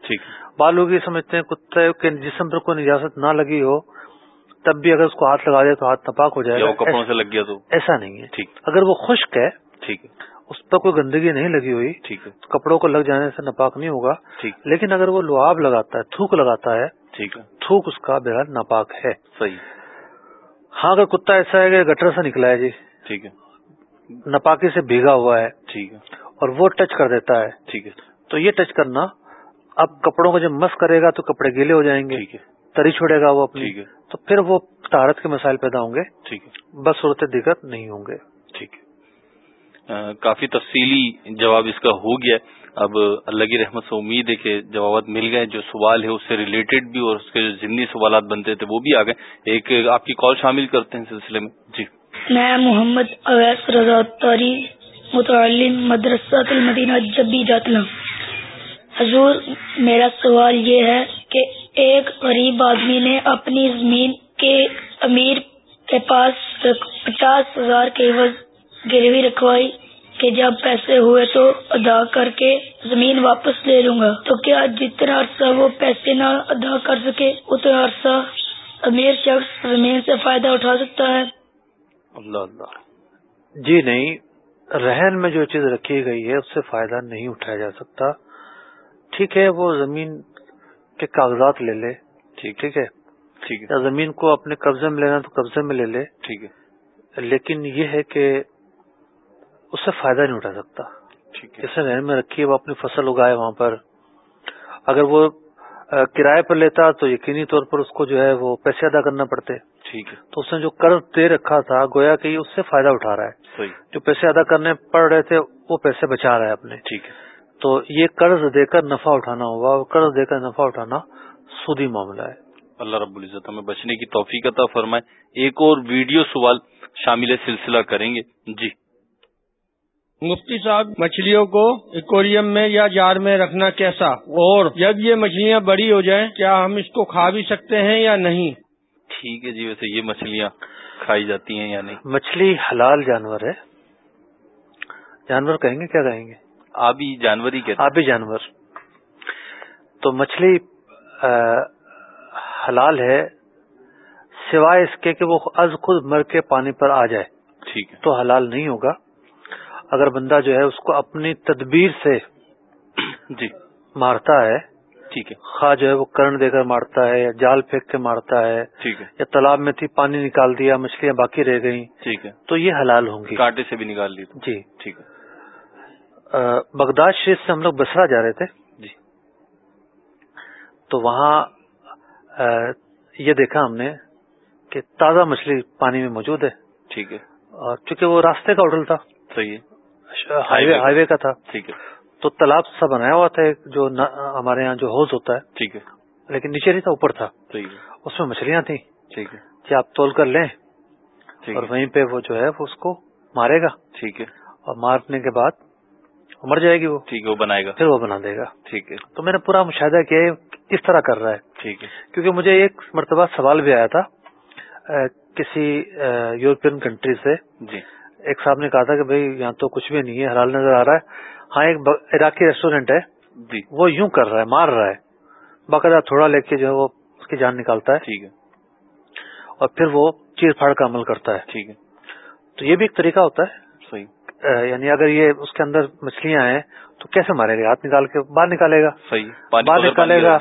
یہ سمجھتے ہیں کتے کے جسم پر کوئی نجاست نہ لگی ہو تب بھی اگر اس کو ہاتھ لگا دے تو ہاتھ ناپاک ہو جائے گا۔ کپڑوں سے لگ گیا تو۔ ایسا نہیں ہے۔ اگر وہ خشک ہے ٹھیک ہے۔ اس پر کوئی گندگی نہیں لگی ہوئی ٹھیک ہے۔ کپڑوں کو لگ جانے سے ناپاک نہیں ہوگا۔ لیکن اگر وہ لعاب لگاتا ہے تھوک لگاتا ہے ٹھیک ہے۔ تھوک اس کا بہرحال ناپاک ہے۔ صحیح۔ ہاں اگر کتا ایسا ہے کہ گٹر سے نکلا ہے جی ٹھیک ہے۔ ناپاکی سے بھیگا ہوا ہے ٹھیک ہے۔ اور وہ ٹچ کر دیتا ہے ٹھیک ہے۔ تو یہ ٹچ کرنا اب کپڑوں کو جب مس کرے گا تو کپڑے گیلے ہو جائیں گے ٹھیک ہے۔ تری چھوڑے گا وہ اپنی ٹھیک ہے۔ تو پھر وہ طہارت کے مسائل پیدا ہوں گے ٹھیک ہے۔ بس صورت دیگر نہیں ہوں گے۔ ٹھیک ہے۔ کافی تفصیلی جواب اس کا ہو گیا۔ اب اللہ کی رحمت سے امید ہے کہ جوابات مل گئے، جو سوال ہے اس سے ریلیٹڈ بھی اور اس کے جو ضمنی سوالات بنتے تھے وہ بھی آ گئے۔ ایک آپ کی کال شامل کرتے ہیں سلسلے میں۔ جی۔ میں محمد اویس رضا تاری متعلم مدرسہ المدینہ جبی جاتلا حضور، میرا سوال یہ ہے کہ ایک غریب آدمی نے اپنی زمین کے امیر کے پاس پچاس ہزار کے عوض گروی رکھوائی۔ کہ جب پیسے ہوئے تو ادا کر کے زمین واپس لے لوں گا۔ تو کیا جتنا عرصہ وہ پیسے نہ ادا کر سکے اتنا عرصہ امیر شخص زمین سے فائدہ اٹھا سکتا ہے؟ اللہ اللہ۔ جی نہیں رہن میں جو چیز رکھی گئی ہے اس سے فائدہ نہیں اٹھایا جا سکتا۔ ٹھیک ہے وہ زمین کے کاغذات لے لے۔ ٹھیک ٹھیک ہے؟ ٹھیک ہے۔ زمین کو اپنے قبضے میں لینا تو قبضے میں لے لے۔ ٹھیک ہے۔ لیکن یہ ہے کہ اس سے فائدہ نہیں اٹھا سکتا۔ جیسے رہن میں رکھی ہے وہ اپنی فصل اگائے وہاں پر۔ اگر وہ کرائے پر لیتا تو یقینی طور پر اس کو جو ہے وہ پیسے ادا کرنا پڑتے۔ ٹھیک ہے۔ تو اس نے جو قرض دے رکھا تھا گویا کہ یہ اس سے فائدہ اٹھا رہا ہے۔ صحیح۔ جو پیسے ادا کرنے پڑ رہے تھے وہ پیسے بچا رہا ہے اپنے۔ ٹھیک ہے۔ تو یہ قرض دے کر نفع اٹھانا ہوگا۔ اور قرض دے کر نفع اٹھانا سودی معاملہ ہے۔ اللہ رب العزت ہمیں بچنے کی توفیق عطا فرمائے۔ ایک اور ویڈیو سوال شامل سلسلہ کریں گے۔ جی۔ مفتی صاحب مچھلیوں کو ایکوریم میں یا جار میں رکھنا کیسا؟ اور جب یہ مچھلیاں بڑی ہو جائیں کیا ہم اس کو کھا بھی سکتے ہیں یا نہیں؟ ٹھیک ہے جی ویسے یہ مچھلیاں کھائی جاتی ہیں یا نہیں؟ مچھلی حلال جانور ہے۔ جانور کہیں گے؟ کیا کہیں گے؟ آبی جانور ہی کہتے آبی جانور۔ تو مچھلی حلال ہے سوائے اس کے کہ وہ از خود مر کے پانی پر آ جائے۔ ٹھیک ہے۔ تو حلال نہیں ہوگا۔ اگر بندہ جو ہے اس کو اپنی تدبیر سے جی۔ مارتا ہے ٹھیک ہے۔ خواہ جو ہے وہ کرن دے کر مارتا ہے یا جال پھینک کے مارتا ہے ٹھیک ہے۔ یا تالاب میں تھی پانی نکال دیا مچھلیاں باقی رہ گئیں ٹھیک ہے۔ تو یہ حلال ہوں گی۔ کانٹے سے بھی نکال لی جی۔ ٹھیک ہے۔ بغداد شریف سے ہم لوگ بسرا جا رہے تھے۔ جی۔ تو وہاں یہ دیکھا ہم نے کہ تازہ مچھلی پانی میں موجود ہے۔ ٹھیک ہے۔ اور چونکہ وہ راستے کا ہوٹل تھا۔ صحیح ہے۔ ہائی وے ہائی وے کا تھا۔ ٹھیک ہے۔ تو تالاب سا بنایا ہوا تھا جو ہمارے یہاں جو ہوز ہوتا ہے۔ ٹھیک ہے۔ لیکن نیچے نہیں تھا اوپر تھا۔ ہے۔ اس میں مچھلیاں تھیں۔ ٹھیک ہے۔ کہ آپ تول کر لیں۔ اور وہیں پہ وہ جو ہے وہ اس کو مارے گا۔ ٹھیک ہے۔ اور مارنے کے بعد مر جائے گی وہ۔ ٹھیک ہے وہ بنائے گا۔ پھر وہ بنا دے گا۔ ٹھیک ہے۔ تو میں نے پورا مشاہدہ کیا اس طرح کر رہا ہے۔ ٹھیک ہے۔ کیونکہ مجھے ایک مرتبہ سوال بھی آیا تھا کسی یورپین کنٹری سے۔ جی۔ ایک صاحب نے کہا تھا کہ بھائی یہاں تو کچھ بھی نہیں ہے حلال نظر آ رہا ہے۔ ہاں ایک عراقی ریسٹورینٹ ہے۔ جی۔ وہ یوں کر رہا ہے مار رہا ہے۔ باقاعدہ تھوڑا لے کے جو ہے وہ اس کی جان نکالتا ہے۔ ٹھیک ہے۔ اور پھر وہ چیر پھاڑ کا عمل کرتا ہے۔ ٹھیک ہے۔ تو یہ بھی ایک طریقہ ہوتا ہے۔ صحیح۔ یعنی اگر یہ اس کے اندر مچھلیاں ہیں تو کیسے مارے گا؟ ہاتھ نکال کے باہر نکالے گا۔ صحیح۔ باہر نکالے گا۔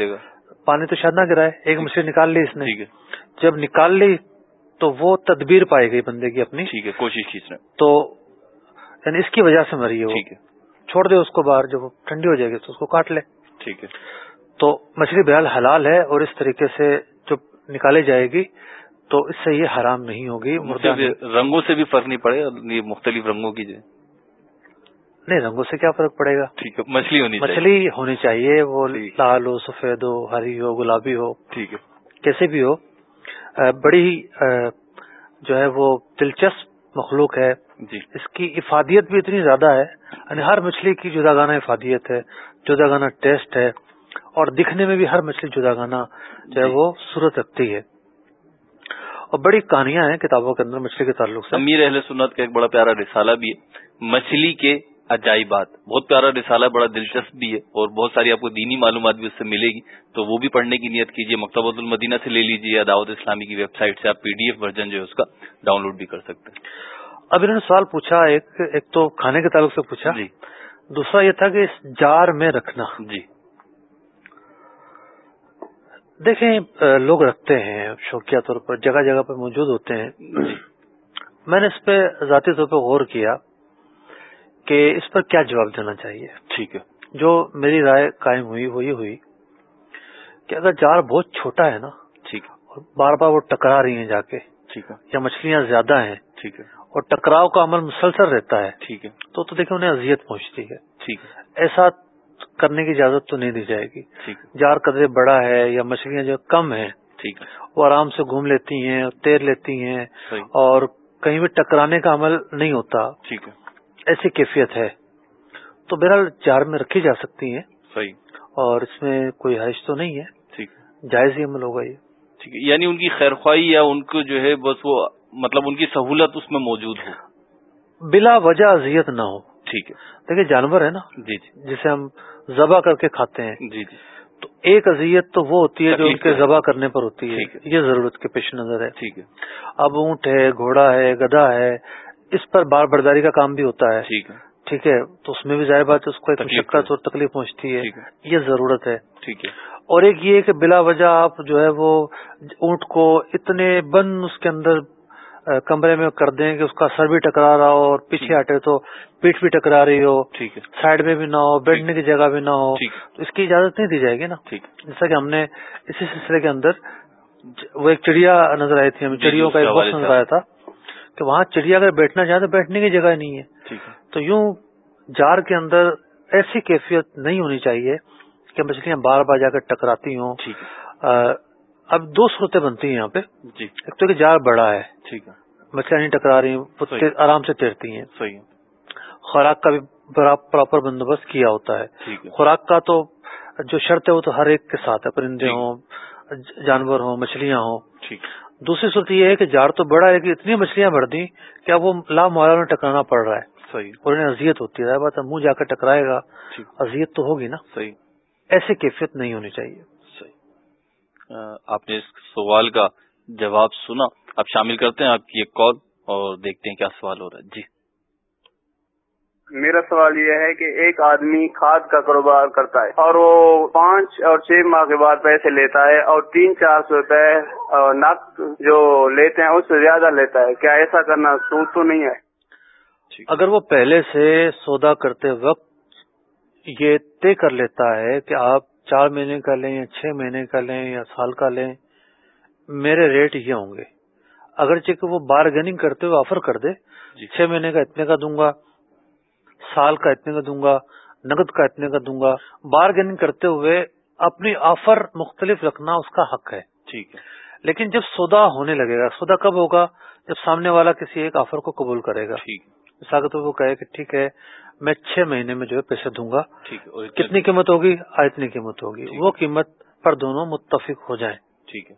پانی تو شاید نہ گرائے ایک مچھلی نکال لی اس نے۔ جب نکال لی تو وہ تدبیر پائے گئی بندے کی اپنی۔ ٹھیک ہے کوشش کی تو یعنی اس کی وجہ سے مری ہے چھوڑ دے اس کو باہر جب وہ ٹھنڈی ہو جائے گی تو اس کو کاٹ لے۔ ٹھیک ہے۔ تو مچھلی بہرحال حلال ہے اور اس طریقے سے جب نکالی جائے گی تو اس سے یہ حرام نہیں ہوگی۔ رنگوں سے بھی فرق نہیں پڑے یہ مختلف رنگوں کی جو نہیں رنگوں سے کیا فرق پڑے گا؟ ٹھیک ہے مچھلی ہونی مچھلی ہونی چاہیے وہ لال ہو سفید ہو ہری ہو گلابی ہو ٹھیک ہے۔ کیسے بھی ہو۔ بڑی جو ہے وہ دلچسپ مخلوق ہے۔ جی۔ اس کی افادیت بھی اتنی زیادہ ہے یعنی ہر مچھلی کی جدا گانا افادیت ہے جدا گانا ٹیسٹ ہے اور دکھنے میں بھی ہر مچھلی جدا گانا جو ہے جی۔ وہ صورت رکھتی ہے۔ اور بڑی کہانیاں ہیں کتابوں کے اندر مچھلی کے تعلق سے۔ امیر اہل سنت کا ایک بڑا پیارا رسالہ بھی ہے۔ مچھلی کے عجائبات بہت پیارا رسالہ بڑا دلچسپ بھی ہے اور بہت ساری آپ کو دینی معلومات بھی اس سے ملے گی۔ تو وہ بھی پڑھنے کی نیت کیجیے مکتبۃ المدینہ سے لے لیجیے یا دعوت اسلامی کی ویب سائٹ سے آپ پی ڈی ایف ورژن جو ہے اس کا ڈاؤن لوڈ بھی کر سکتے ہیں۔ اب انہوں نے سوال پوچھا ایک ایک تو کھانے کے تعلق سے پوچھا۔ جی۔ دوسرا یہ تھا کہ اس جار میں رکھنا۔ جی۔ دیکھیں لوگ رکھتے ہیں شوقیہ طور پر جگہ جگہ پر موجود ہوتے ہیں۔ جی۔ میں نے اس پہ ذاتی طور پہ غور کیا۔ کہ اس پر کیا جواب دینا چاہیے؟ ٹھیک ہے۔ جو میری رائے قائم ہوئی وہ یہ ہوئی کہ اگر جار بہت چھوٹا ہے نا ٹھیک ہے۔ اور بار بار وہ ٹکرا رہی ہیں جا کے ٹھیک ہے۔ یا مچھلیاں زیادہ ہیں ٹھیک ہے۔ اور ٹکراؤ کا عمل مسلسل رہتا ہے ٹھیک ہے۔ تو تو دیکھیں انہیں اذیت پہنچتی ہے۔ ٹھیک ہے۔ ایسا کرنے کی اجازت تو نہیں دی جائے گی۔ ٹھیک ہے۔ جار قدرے بڑا ہے یا مچھلیاں جو کم ہیں ٹھیک ہے۔ وہ آرام سے گھوم لیتی ہیں تیر لیتی ہیں اور کہیں بھی ٹکرانے کا عمل نہیں ہوتا۔ ٹھیک ہے۔ ایسی کیفیت ہے تو بہرحال جار میں رکھی جا سکتی ہیں صحیح۔ اور اس میں کوئی حرش تو نہیں ہے۔ ٹھیک۔ ہے جائز ہی عمل ہوگا یہ۔ ٹھیک ہے۔ یعنی ان کی خیر خواہی یا ان کو جو ہے بس وہ مطلب ان کی سہولت اس میں موجود ہو۔ بلا وجہ اذیت نہ ہو۔ ٹھیک ہے۔ دیکھیں جانور ہے نا؟ جی جی۔ جسے ہم ذبح کر کے کھاتے ہیں۔ جی جی۔ تو ایک اذیت تو وہ ہوتی ہے جو ان کے ہے۔ ذبح کرنے پر ہوتی ہے۔ یہ ضرورت کے پیش نظر ہے۔ ٹھیک ہے۔ اب اونٹ ہے گھوڑا ہے گدھا ہے اس پر بار برداری کا کام بھی ہوتا ہے۔ ٹھیک ہے۔ ٹھیک ہے۔ تو اس میں بھی ظاہر بات ہے اس کو ایک مشقت۔ اور تکلیف پہنچتی ہے۔ یہ ضرورت ہے۔ ٹھیک ہے۔ اور ایک یہ کہ بلا وجہ آپ جو ہے وہ اونٹ کو اتنے بند اس کے اندر کمرے میں کر دیں کہ اس کا سر بھی ٹکرا رہا ہو اور پیچھے ہٹے تو پیٹ بھی ٹکرا رہی ہو۔ ٹھیک ہے۔ سائڈ میں بھی نہ ہو بیٹھنے کی جگہ بھی نہ ہو۔ تو اس کی اجازت نہیں دی جائے گی نا۔ ٹھیک۔ جیسا کہ ہم نے اسی سلسلے کے اندر وہ ایک چڑیا نظر آئی تھی ہمیں جی، جی، چڑیوں کا اس ایک باکس حوالے نظر آیا تھا۔ کہ وہاں چڑیا اگر بیٹھنا چاہے تو بیٹھنے کی جگہ نہیں ہے۔ تو یوں جار کے اندر ایسی کیفیت نہیں ہونی چاہیے کہ مچھلیاں بار بار جا کر ٹکراتی ہوں۔ اب دو صورتیں بنتی ہیں یہاں پہ۔ جی۔ ایک تو کہ جال بڑا ہے۔ مچھلیاں نہیں ٹکرا رہی آرام سے تیرتی ہیں۔ خوراک کا بھی پراپر بندوبست کیا ہوتا ہے۔ خوراک کا تو جو شرط ہے وہ تو ہر ایک کے ساتھ ہے۔ پرندے ہوں جانور ہوں مچھلیاں ہوں۔ دوسری صورت یہ ہے کہ جاڑ تو بڑا ہے کہ اتنی مچھلیاں بڑھ دی کہ اب وہ لا محلہ میں ٹکرانا پڑ رہا ہے۔ صحیح۔ اور انہیں اذیت ہوتی ہے۔ بات منہ جا کر ٹکرائے گا۔ اذیت تو ہوگی نا۔ صحیح۔ ایسی کیفیت نہیں ہونی چاہیے۔ صحیح۔ آپ نے اس سوال کا جواب سنا۔ اب شامل کرتے ہیں آپ کی ایک کال اور دیکھتے ہیں کیا سوال ہو رہا ہے۔ جی۔ میرا سوال یہ ہے کہ ایک آدمی کھاد کا کاروبار کرتا ہے اور وہ پانچ اور چھ ماہ کے بعد پیسے لیتا ہے اور تین چار سو روپے نقد جو لیتے ہیں اس سے زیادہ لیتا ہے۔ کیا ایسا کرنا سوچ تو نہیں ہے؟ اگر وہ پہلے سے سودا کرتے وقت یہ طے کر لیتا ہے کہ آپ چار مہینے کا لیں یا چھ مہینے کا لیں یا سال کا لیں میرے ریٹ یہ ہوں گے۔ اگرچہ کہ وہ بارگیننگ کرتے ہوئے آفر کر دے جی۔ چھ مہینے کا اتنے کا دوں گا سال کا اتنے کا دوں گا نقد کا اتنے کا دوں گا۔ بارگیننگ کرتے ہوئے اپنی آفر مختلف رکھنا اس کا حق ہے۔ ٹھیک ہے۔ لیکن جب سودا ہونے لگے گا سودا کب ہوگا؟ جب سامنے والا کسی ایک آفر کو قبول کرے گا۔ ساگت وہ کہے کہ ٹھیک ہے میں چھ مہینے میں جو ہے پیسے دوں گا۔ کتنی قیمت ہوگی؟ اتنی قیمت ہوگی۔ وہ قیمت پر دونوں متفق ہو جائیں۔ ٹھیک ہے۔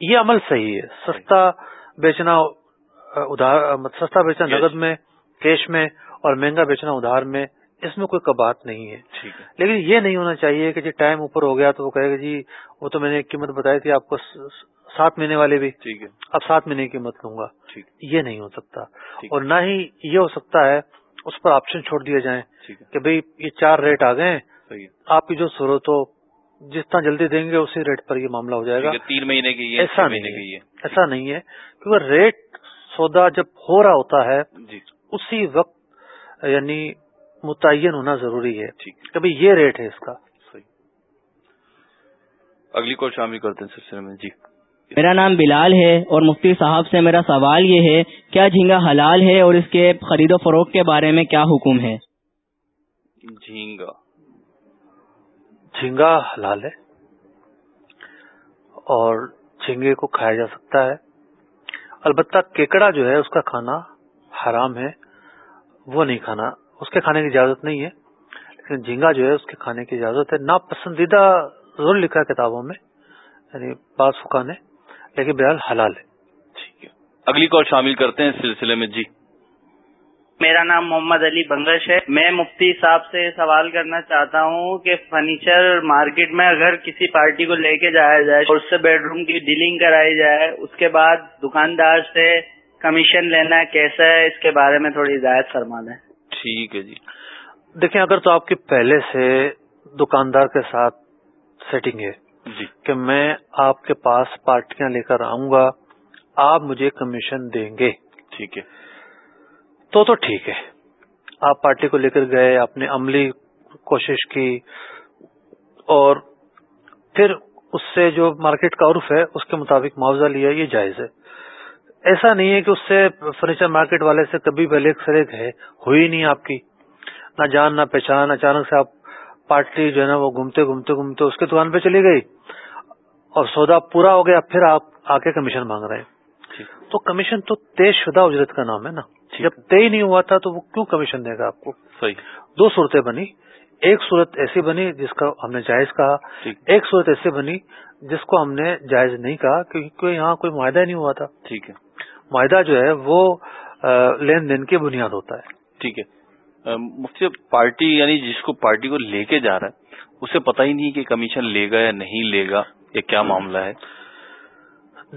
یہ عمل صحیح ہے۔ سستا بیچنا ادھار سستا بیچنا نقد میں کیش میں اور مہنگا بیچنا ادھار میں اس میں کوئی کبات نہیں ہے۔ لیکن یہ نہیں ہونا چاہیے کہ جی ٹائم اوپر ہو گیا تو وہ کہے گا جی وہ تو میں نے قیمت بتائی تھی آپ کو سات مہینے والے بھی۔ ٹھیک ہے۔ اب سات مہینے کی قیمت لوں گا۔ یہ نہیں ہو سکتا۔ اور نہ ہی یہ ہو سکتا ہے اس پر آپشن چھوڑ دیے جائیں کہ بھئی یہ چار ریٹ آ گئے آپ کی جو ضرورت ہو جس طرح جلدی دیں گے اسی ریٹ پر یہ معاملہ ہو جائے گا۔ تین مہینے کی ایسا نہیں ہے۔ ایسا نہیں ہے۔ کیونکہ ریٹ سودا جب ہو رہا ہوتا ہے جی۔ اسی وقت یعنی متعین ہونا ضروری ہے کبھی یہ ریٹ ہے اس کا۔ اگلی کو شامل کرتے ہیں سلسلے میں۔ جی۔ میرا نام بلال ہے اور مفتی صاحب سے میرا سوال یہ ہے کیا جھینگا حلال ہے اور اس کے خرید و فروخت کے بارے میں کیا حکم ہے؟ جھینگا۔ جھینگا حلال ہے اور جھینگے کو کھایا جا سکتا ہے۔ البتہ کیکڑا جو ہے اس کا کھانا حرام ہے۔ وہ نہیں کھانا اس کے کھانے کی اجازت نہیں ہے۔ لیکن جھینگا جو ہے اس کے کھانے کی اجازت ہے۔ ناپسندیدہ ضرور لکھا ہے کتابوں میں یعنی بعض فکا نے لیکن بہرحال حلال ہے۔ ٹھیک ہے۔ اگلی کال شامل کرتے ہیں اس سلسلے میں۔ جی۔ میرا نام محمد علی بنگش ہے۔ میں مفتی صاحب سے سوال کرنا چاہتا ہوں کہ فرنیچر مارکیٹ میں اگر کسی پارٹی کو لے کے جایا جائے اور اس سے بیڈ روم کی ڈیلنگ کرائی جائے اس کے بعد دکاندار سے کمیشن لینا کیسا ہے اس کے بارے میں تھوڑی ہدایت فرما دیں۔ ٹھیک ہے جی۔ دیکھیں اگر تو آپ کی پہلے سے دکاندار کے ساتھ سیٹنگ ہے جی۔ کہ میں آپ کے پاس پارٹیاں لے کر آؤں گا آپ مجھے کمیشن دیں گے۔ ٹھیک ہے۔ تو تو ٹھیک ہے۔ آپ پارٹی کو لے کر گئے آپ نے عملی کوشش کی اور پھر اس سے جو مارکیٹ کا عرف ہے اس کے مطابق معاوضہ لیا یہ جائز ہے۔ ایسا نہیں ہے کہ اس سے فرنیچر مارکیٹ والے سے کبھی پہلے ایک ہے ہوئی نہیں آپ کی۔ نہ جان نہ پہچان اچانک سے آپ پارٹی جو ہے نا وہ گھومتے گھومتے گھومتے اس کی دکان پہ چلی گئی۔ اور سودا پورا ہو گیا پھر آپ آ کے کمیشن مانگ رہے ہیں۔ تو کمیشن تو طے شدہ اجرت کا نام ہے نا۔ جب طے ہی نہیں ہوا تھا تو وہ کیوں کمیشن دے گا آپ کو؟ صحیح۔ دو صورتیں بنی۔ ایک صورت ایسی بنی جس کا ہم نے جائز کہا۔ ایک صورت ایسی بنی جس کو ہم نے جائز نہیں کہا کیونکہ یہاں کوئی معاہدہ نہیں ہوا تھا۔ ٹھیک ہے۔ معاہدہ جو ہے وہ لین دین کی بنیاد ہوتا ہے۔ ٹھیک ہے۔ مفتی پارٹی یعنی جس کو پارٹی کو لے کے جا رہا ہے اسے پتہ ہی نہیں کہ کمیشن لے گا یا نہیں لے گا یہ کیا معاملہ ہے؟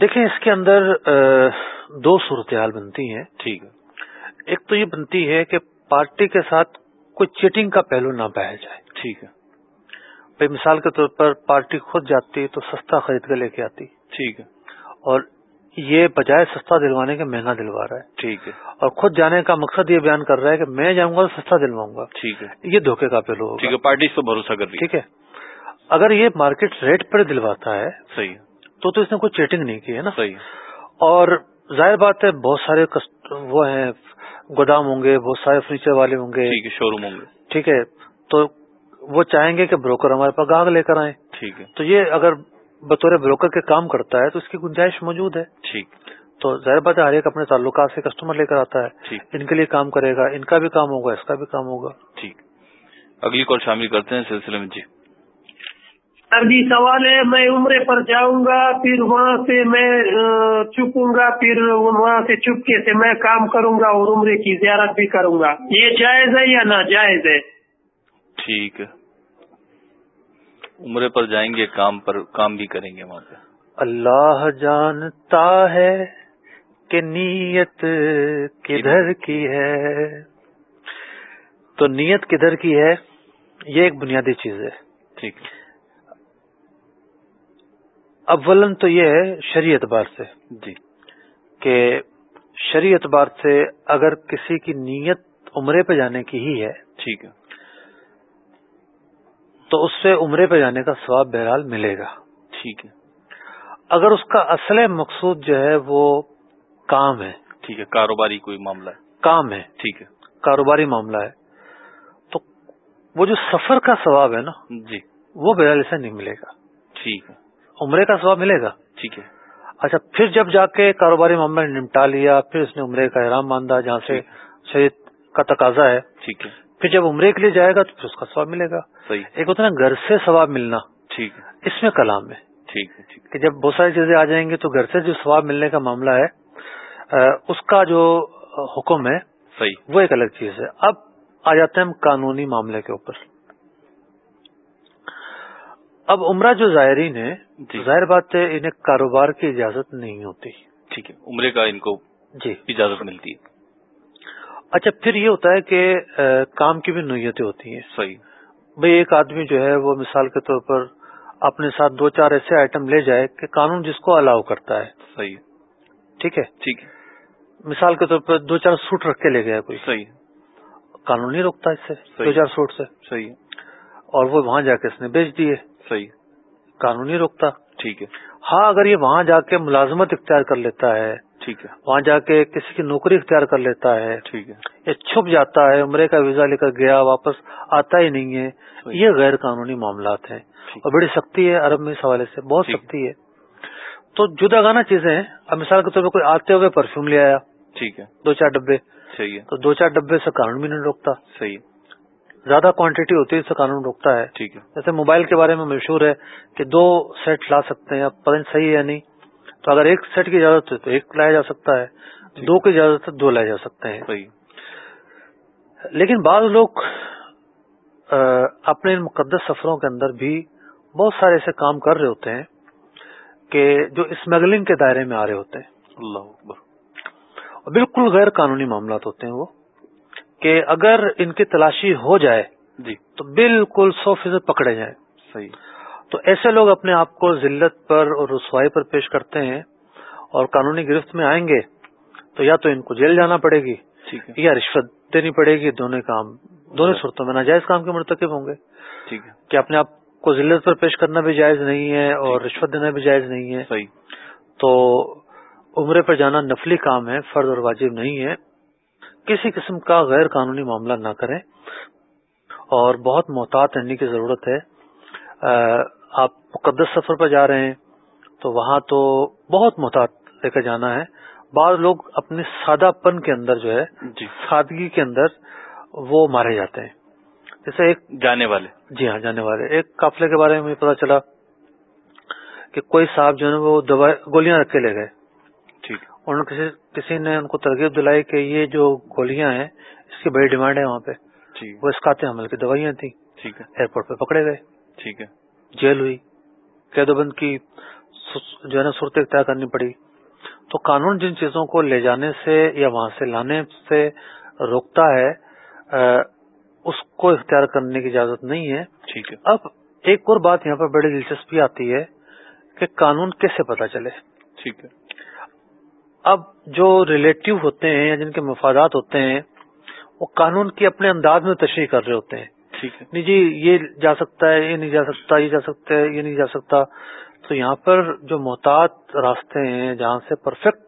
دیکھیں اس کے اندر دو صورتحال بنتی ہیں۔ ٹھیک ہے۔ ایک تو یہ بنتی ہے کہ پارٹی کے ساتھ کوئی چیٹنگ کا پہلو نہ بہہ جائے۔ ٹھیک ہے۔ بھائی مثال کے طور پر پارٹی خود جاتی تو سستا خرید کر لے کے آتی۔ ٹھیک ہے۔ اور یہ بجائے سستا دلوانے کے مہنگا دلوا رہا ہے۔ ٹھیک ہے۔ اور خود جانے کا مقصد یہ بیان کر رہا ہے کہ میں جاؤں گا تو سستا دلواؤں گا۔ ٹھیک ہے۔ یہ دھوکے کا پہلو ہوگا۔ ٹھیک ہے پارٹی اس بھروسہ کر ٹھیک ہے۔ اگر یہ مارکیٹ ریٹ پر دلواتا ہے صحیح تو تو اس نے کوئی چیٹنگ نہیں کی ہے نا؟ صحیح اور ظاہر بات ہے بہت سارے وہ ہیں گودام ہوں گے بہت سارے فرنیچر والے ہوں گے۔ شو روم ہوں گے۔ ٹھیک ہے۔ تو وہ چاہیں گے کہ بروکر ہمارے پاس گاہک لے کر آئیں۔ ٹھیک ہے۔ تو یہ اگر بطور بروکر کے کام کرتا ہے تو اس کی گنجائش موجود ہے۔ ٹھیک۔ تو ظاہر بات ہے ہر ایک اپنے تعلقات سے کسٹمر لے کر آتا ہے۔ ان کے لیے کام کرے گا ان کا بھی کام ہوگا اس کا بھی کام ہوگا۔ ٹھیک۔ اگلی کال شامل کرتے ہیں سلسلے میں۔ جی۔ سر جی سوال ہے میں عمرے پر جاؤں گا پھر وہاں سے میں چپوں گا پھر وہاں سے چپکے سے میں کام کروں گا اور عمرے کی زیارت بھی کروں گا۔ یہ جائز ہے یا نہ جائز ہے؟ ٹھیک۔ ہے عمرے پر جائیں گے کام پر کام بھی کریں گے وہاں پہ۔ اللہ جانتا ہے کہ نیت کدھر کی ہے۔ تو نیت کدھر کی ہے؟ یہ ایک بنیادی چیز ہے۔ ٹھیک۔ اولن تو یہ ہے شریع اعتبار سے۔ جی۔ کہ شریع اعتبار سے اگر کسی کی نیت عمرے پہ جانے کی ہی ہے ٹھیک ہے۔ تو اس سے عمرے پہ جانے کا سواب بہرحال ملے گا۔ ٹھیک ہے۔ اگر اس کا اصل مقصود جو ہے وہ کام ہے۔ ٹھیک ہے کاروباری کوئی معاملہ ہے۔ کام ہے۔ ٹھیک ہے۔ کاروباری معاملہ ہے۔ تو وہ جو سفر کا ثواب ہے نا جی۔ وہ بہرحال اسے نہیں ملے گا۔ ٹھیک ہے۔ عمرے کا ثواب ملے گا۔ ٹھیک ہے۔ اچھا پھر جب جا کے کاروباری معاملہ نمٹا لیا پھر اس نے عمرے کا احرام باندھا جہاں سے شہید کا تقاضا ہے۔ ٹھیک ہے۔ پھر جب عمرے کے لیے جائے گا تو پھر اس کا ثواب ملے گا۔ ایک ہوتا ہے نا گھر سے ثواب ملنا۔ ٹھیک ہے۔ اس میں کلام ہے۔ ٹھیک ہے ٹھیک کہ جب بہت ساری چیزیں آ جائیں گی تو گھر سے جو ثواب ملنے کا معاملہ ہے اس کا جو حکم ہے صحیح۔ وہ ایک الگ چیز ہے۔ اب آ جاتے ہیں ہم قانونی معاملے کے اوپر۔ اب عمرہ جو زائرین ہے جی۔ ظاہر بات ہے انہیں کاروبار کی اجازت نہیں ہوتی۔ ٹھیک ہے عمرے کا ان کو جی۔ اجازت ملتی ہے۔ اچھا پھر یہ ہوتا ہے کہ کام کی بھی نوعیتیں ہوتی ہیں۔ صحیح۔ بھئی ایک آدمی جو ہے وہ مثال کے طور پر اپنے ساتھ دو چار ایسے آئٹم لے جائے کہ قانون جس کو الاؤ کرتا ہے۔ صحیح۔ ٹھیک ہے؟ ٹھیک ہے۔ مثال کے طور پر دو چار سوٹ رکھ کے لے گیا کوئی۔ صحیح۔ قانون نہیں روکتا اس سے۔ دو چار سوٹ سے۔ صحیح۔ اور وہ وہاں جا کے اس نے بیچ دیے۔ صحیح۔ قانون نہیں روکتا۔ ٹھیک ہے۔ ہاں اگر یہ وہاں جا کے ملازمت اختیار کر لیتا ہے ٹھیک ہے۔ وہاں جا کے کسی کی نوکری اختیار کر لیتا ہے ٹھیک ہے۔ یا چھپ جاتا ہے عمرے کا ویزا لے کر گیا واپس آتا ہی نہیں ہے یہ غیر قانونی معاملات ہیں۔ اور بڑی سختی ہے عرب میں اس حوالے سے بہت سختی ہے۔ تو جدا گانا چیزیں ہیں۔ اب مثال کے طور پر کوئی آتے ہوئے پرفیوم لے آیا۔ ٹھیک ہے۔ دو چار ڈبے۔ صحیح ہے۔ تو دو چار ڈبے سے قانون بھی نہیں روکتا۔ صحیح زیادہ کوانٹٹی ہوتی ہے اس سے قانون روکتا ہے۔ ٹھیک ہے۔ جیسے موبائل کے بارے میں مشہور ہے کہ دو سیٹ لا سکتے ہیں اب پتہ صحیح ہے یا نہیں۔ تو اگر ایک سیٹ کی اجازت ہے تو ایک لایا جا سکتا ہے دو کی اجازت ہے دو لائے جا سکتے ہیں۔ لیکن بعض لوگ اپنے ان مقدس سفروں کے اندر بھی بہت سارے ایسے کام کر رہے ہوتے ہیں کہ جو اسمگلنگ کے دائرے میں آ رہے ہوتے ہیں۔ اللہ اکبر۔ اور بالکل غیر قانونی معاملات ہوتے ہیں وہ کہ اگر ان کی تلاشی ہو جائے جی۔ تو بالکل سو فیصد پکڑے جائیں۔ صحیح۔ تو ایسے لوگ اپنے آپ کو ذلت پر اور رسوائی پر پیش کرتے ہیں اور قانونی گرفت میں آئیں گے تو یا تو ان کو جیل جانا پڑے گی یا رشوت دینی پڑے گی دونوں کام دونوں صورتوں میں ناجائز کام کے مرتکب ہوں گے۔ ٹھیک ہے۔ کہ اپنے آپ کو ذلت پر پیش کرنا بھی جائز نہیں ہے اور رشوت دینا بھی جائز نہیں ہے۔ صحیح۔ تو عمرے پر جانا نفلی کام ہے فرض اور واجب نہیں ہے۔ کسی قسم کا غیر قانونی معاملہ نہ کریں۔ اور بہت محتاط رہنے کی ضرورت ہے۔ آپ مقدس سفر پر جا رہے ہیں تو وہاں تو بہت محتاط لے کر جانا ہے۔ بعض لوگ اپنے سادہ پن کے اندر جو ہے جی۔ سادگی کے اندر وہ مارے جاتے ہیں۔ جیسے ایک جانے والے۔ جی ہاں جانے والے۔ ایک قافلے کے بارے میں مجھے پتا چلا کہ کوئی صاحب جو ہے وہ دوا گولیاں رکھ کے لے گئے۔ ٹھیک۔ انہوں نے کسی کسی نے ان کو ترغیب دلائی کہ یہ جو گولیاں ہیں اس کی بڑی ڈیمانڈ ہے وہاں پہ۔ ٹھیک وہ اسکاتے حمل کی دوائیاں تھیں۔ ٹھیک ہے۔ ایئرپورٹ پہ پکڑے گئے۔ ٹھیک ہے۔ جیل ہوئی قید و بند کی جو ہے نا صورت اختیار کرنی پڑی۔ تو قانون جن چیزوں کو لے جانے سے یا وہاں سے لانے سے روکتا ہے اس کو اختیار کرنے کی اجازت نہیں ہے۔ ٹھیک ہے۔ اب ایک اور بات یہاں پر بڑی دلچسپی آتی ہے کہ قانون کیسے پتا چلے۔ ٹھیک ہے۔ اب جو ریلیٹو ہوتے ہیں یا جن کے مفادات ہوتے ہیں وہ قانون کی اپنے انداز میں تشریح کر رہے ہوتے ہیں۔ ٹھیک ہے۔ نہیں جی یہ جا سکتا ہے یہ نہیں جا سکتا یہ جا سکتا ہے یہ نہیں جا سکتا۔ تو یہاں پر جو محتاط راستے ہیں جہاں سے پرفیکٹ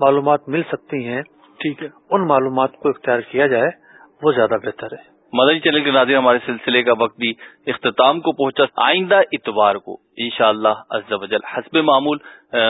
معلومات مل سکتی ہیں ٹھیک ہے۔ ان معلومات کو اختیار کیا جائے وہ زیادہ بہتر ہے۔ مدنی چینل کے ناظرین، ہمارے سلسلے کا وقت بھی اختتام کو پہنچا۔ آئندہ اتوار کو انشاءاللہ شاء اللہ حسب معمول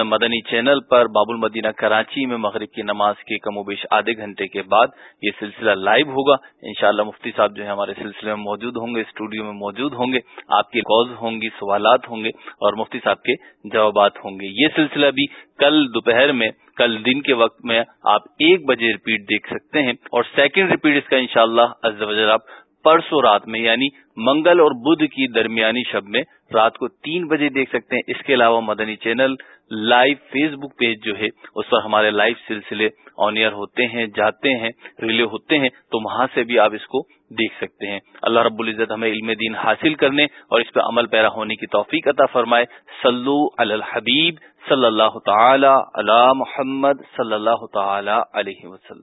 مدنی چینل پر باب المدینہ کراچی میں مغرب کی نماز کے کم و بیش آدھے گھنٹے کے بعد یہ سلسلہ لائیو ہوگا۔ انشاءاللہ مفتی صاحب جو ہے ہمارے سلسلے میں موجود ہوں گے، اسٹوڈیو میں موجود ہوں گے، آپ کے کالز ہوں گی سوالات ہوں گے اور مفتی صاحب کے جوابات ہوں گے۔ یہ سلسلہ بھی کل دوپہر میں کل دن کے وقت میں آپ ایک بجے ریپیٹ دیکھ سکتے ہیں اور سیکنڈ ریپیٹ اس کا انشاءاللہ شاء اللہ آپ پرسوں رات میں یعنی منگل اور بدھ کی درمیانی شب میں رات کو تین بجے دیکھ سکتے ہیں۔ اس کے علاوہ Madani channel live Facebook page جو ہے، اس پر ہمارے لائیو سلسلے آن ایئر ہوتے ہیں، جاتے ہیں ریلے ہوتے ہیں، تو وہاں سے بھی آپ اس کو دیکھ سکتے ہیں۔ اللہ رب العزت ہمیں علم دین حاصل کرنے اور اس پہ عمل پیرا ہونے کی توفیق عطا فرمائے۔ صلو علی الحبیب۔ صلی اللہ تعالی علی محمد صلی اللہ تعالی علیہ وسلم.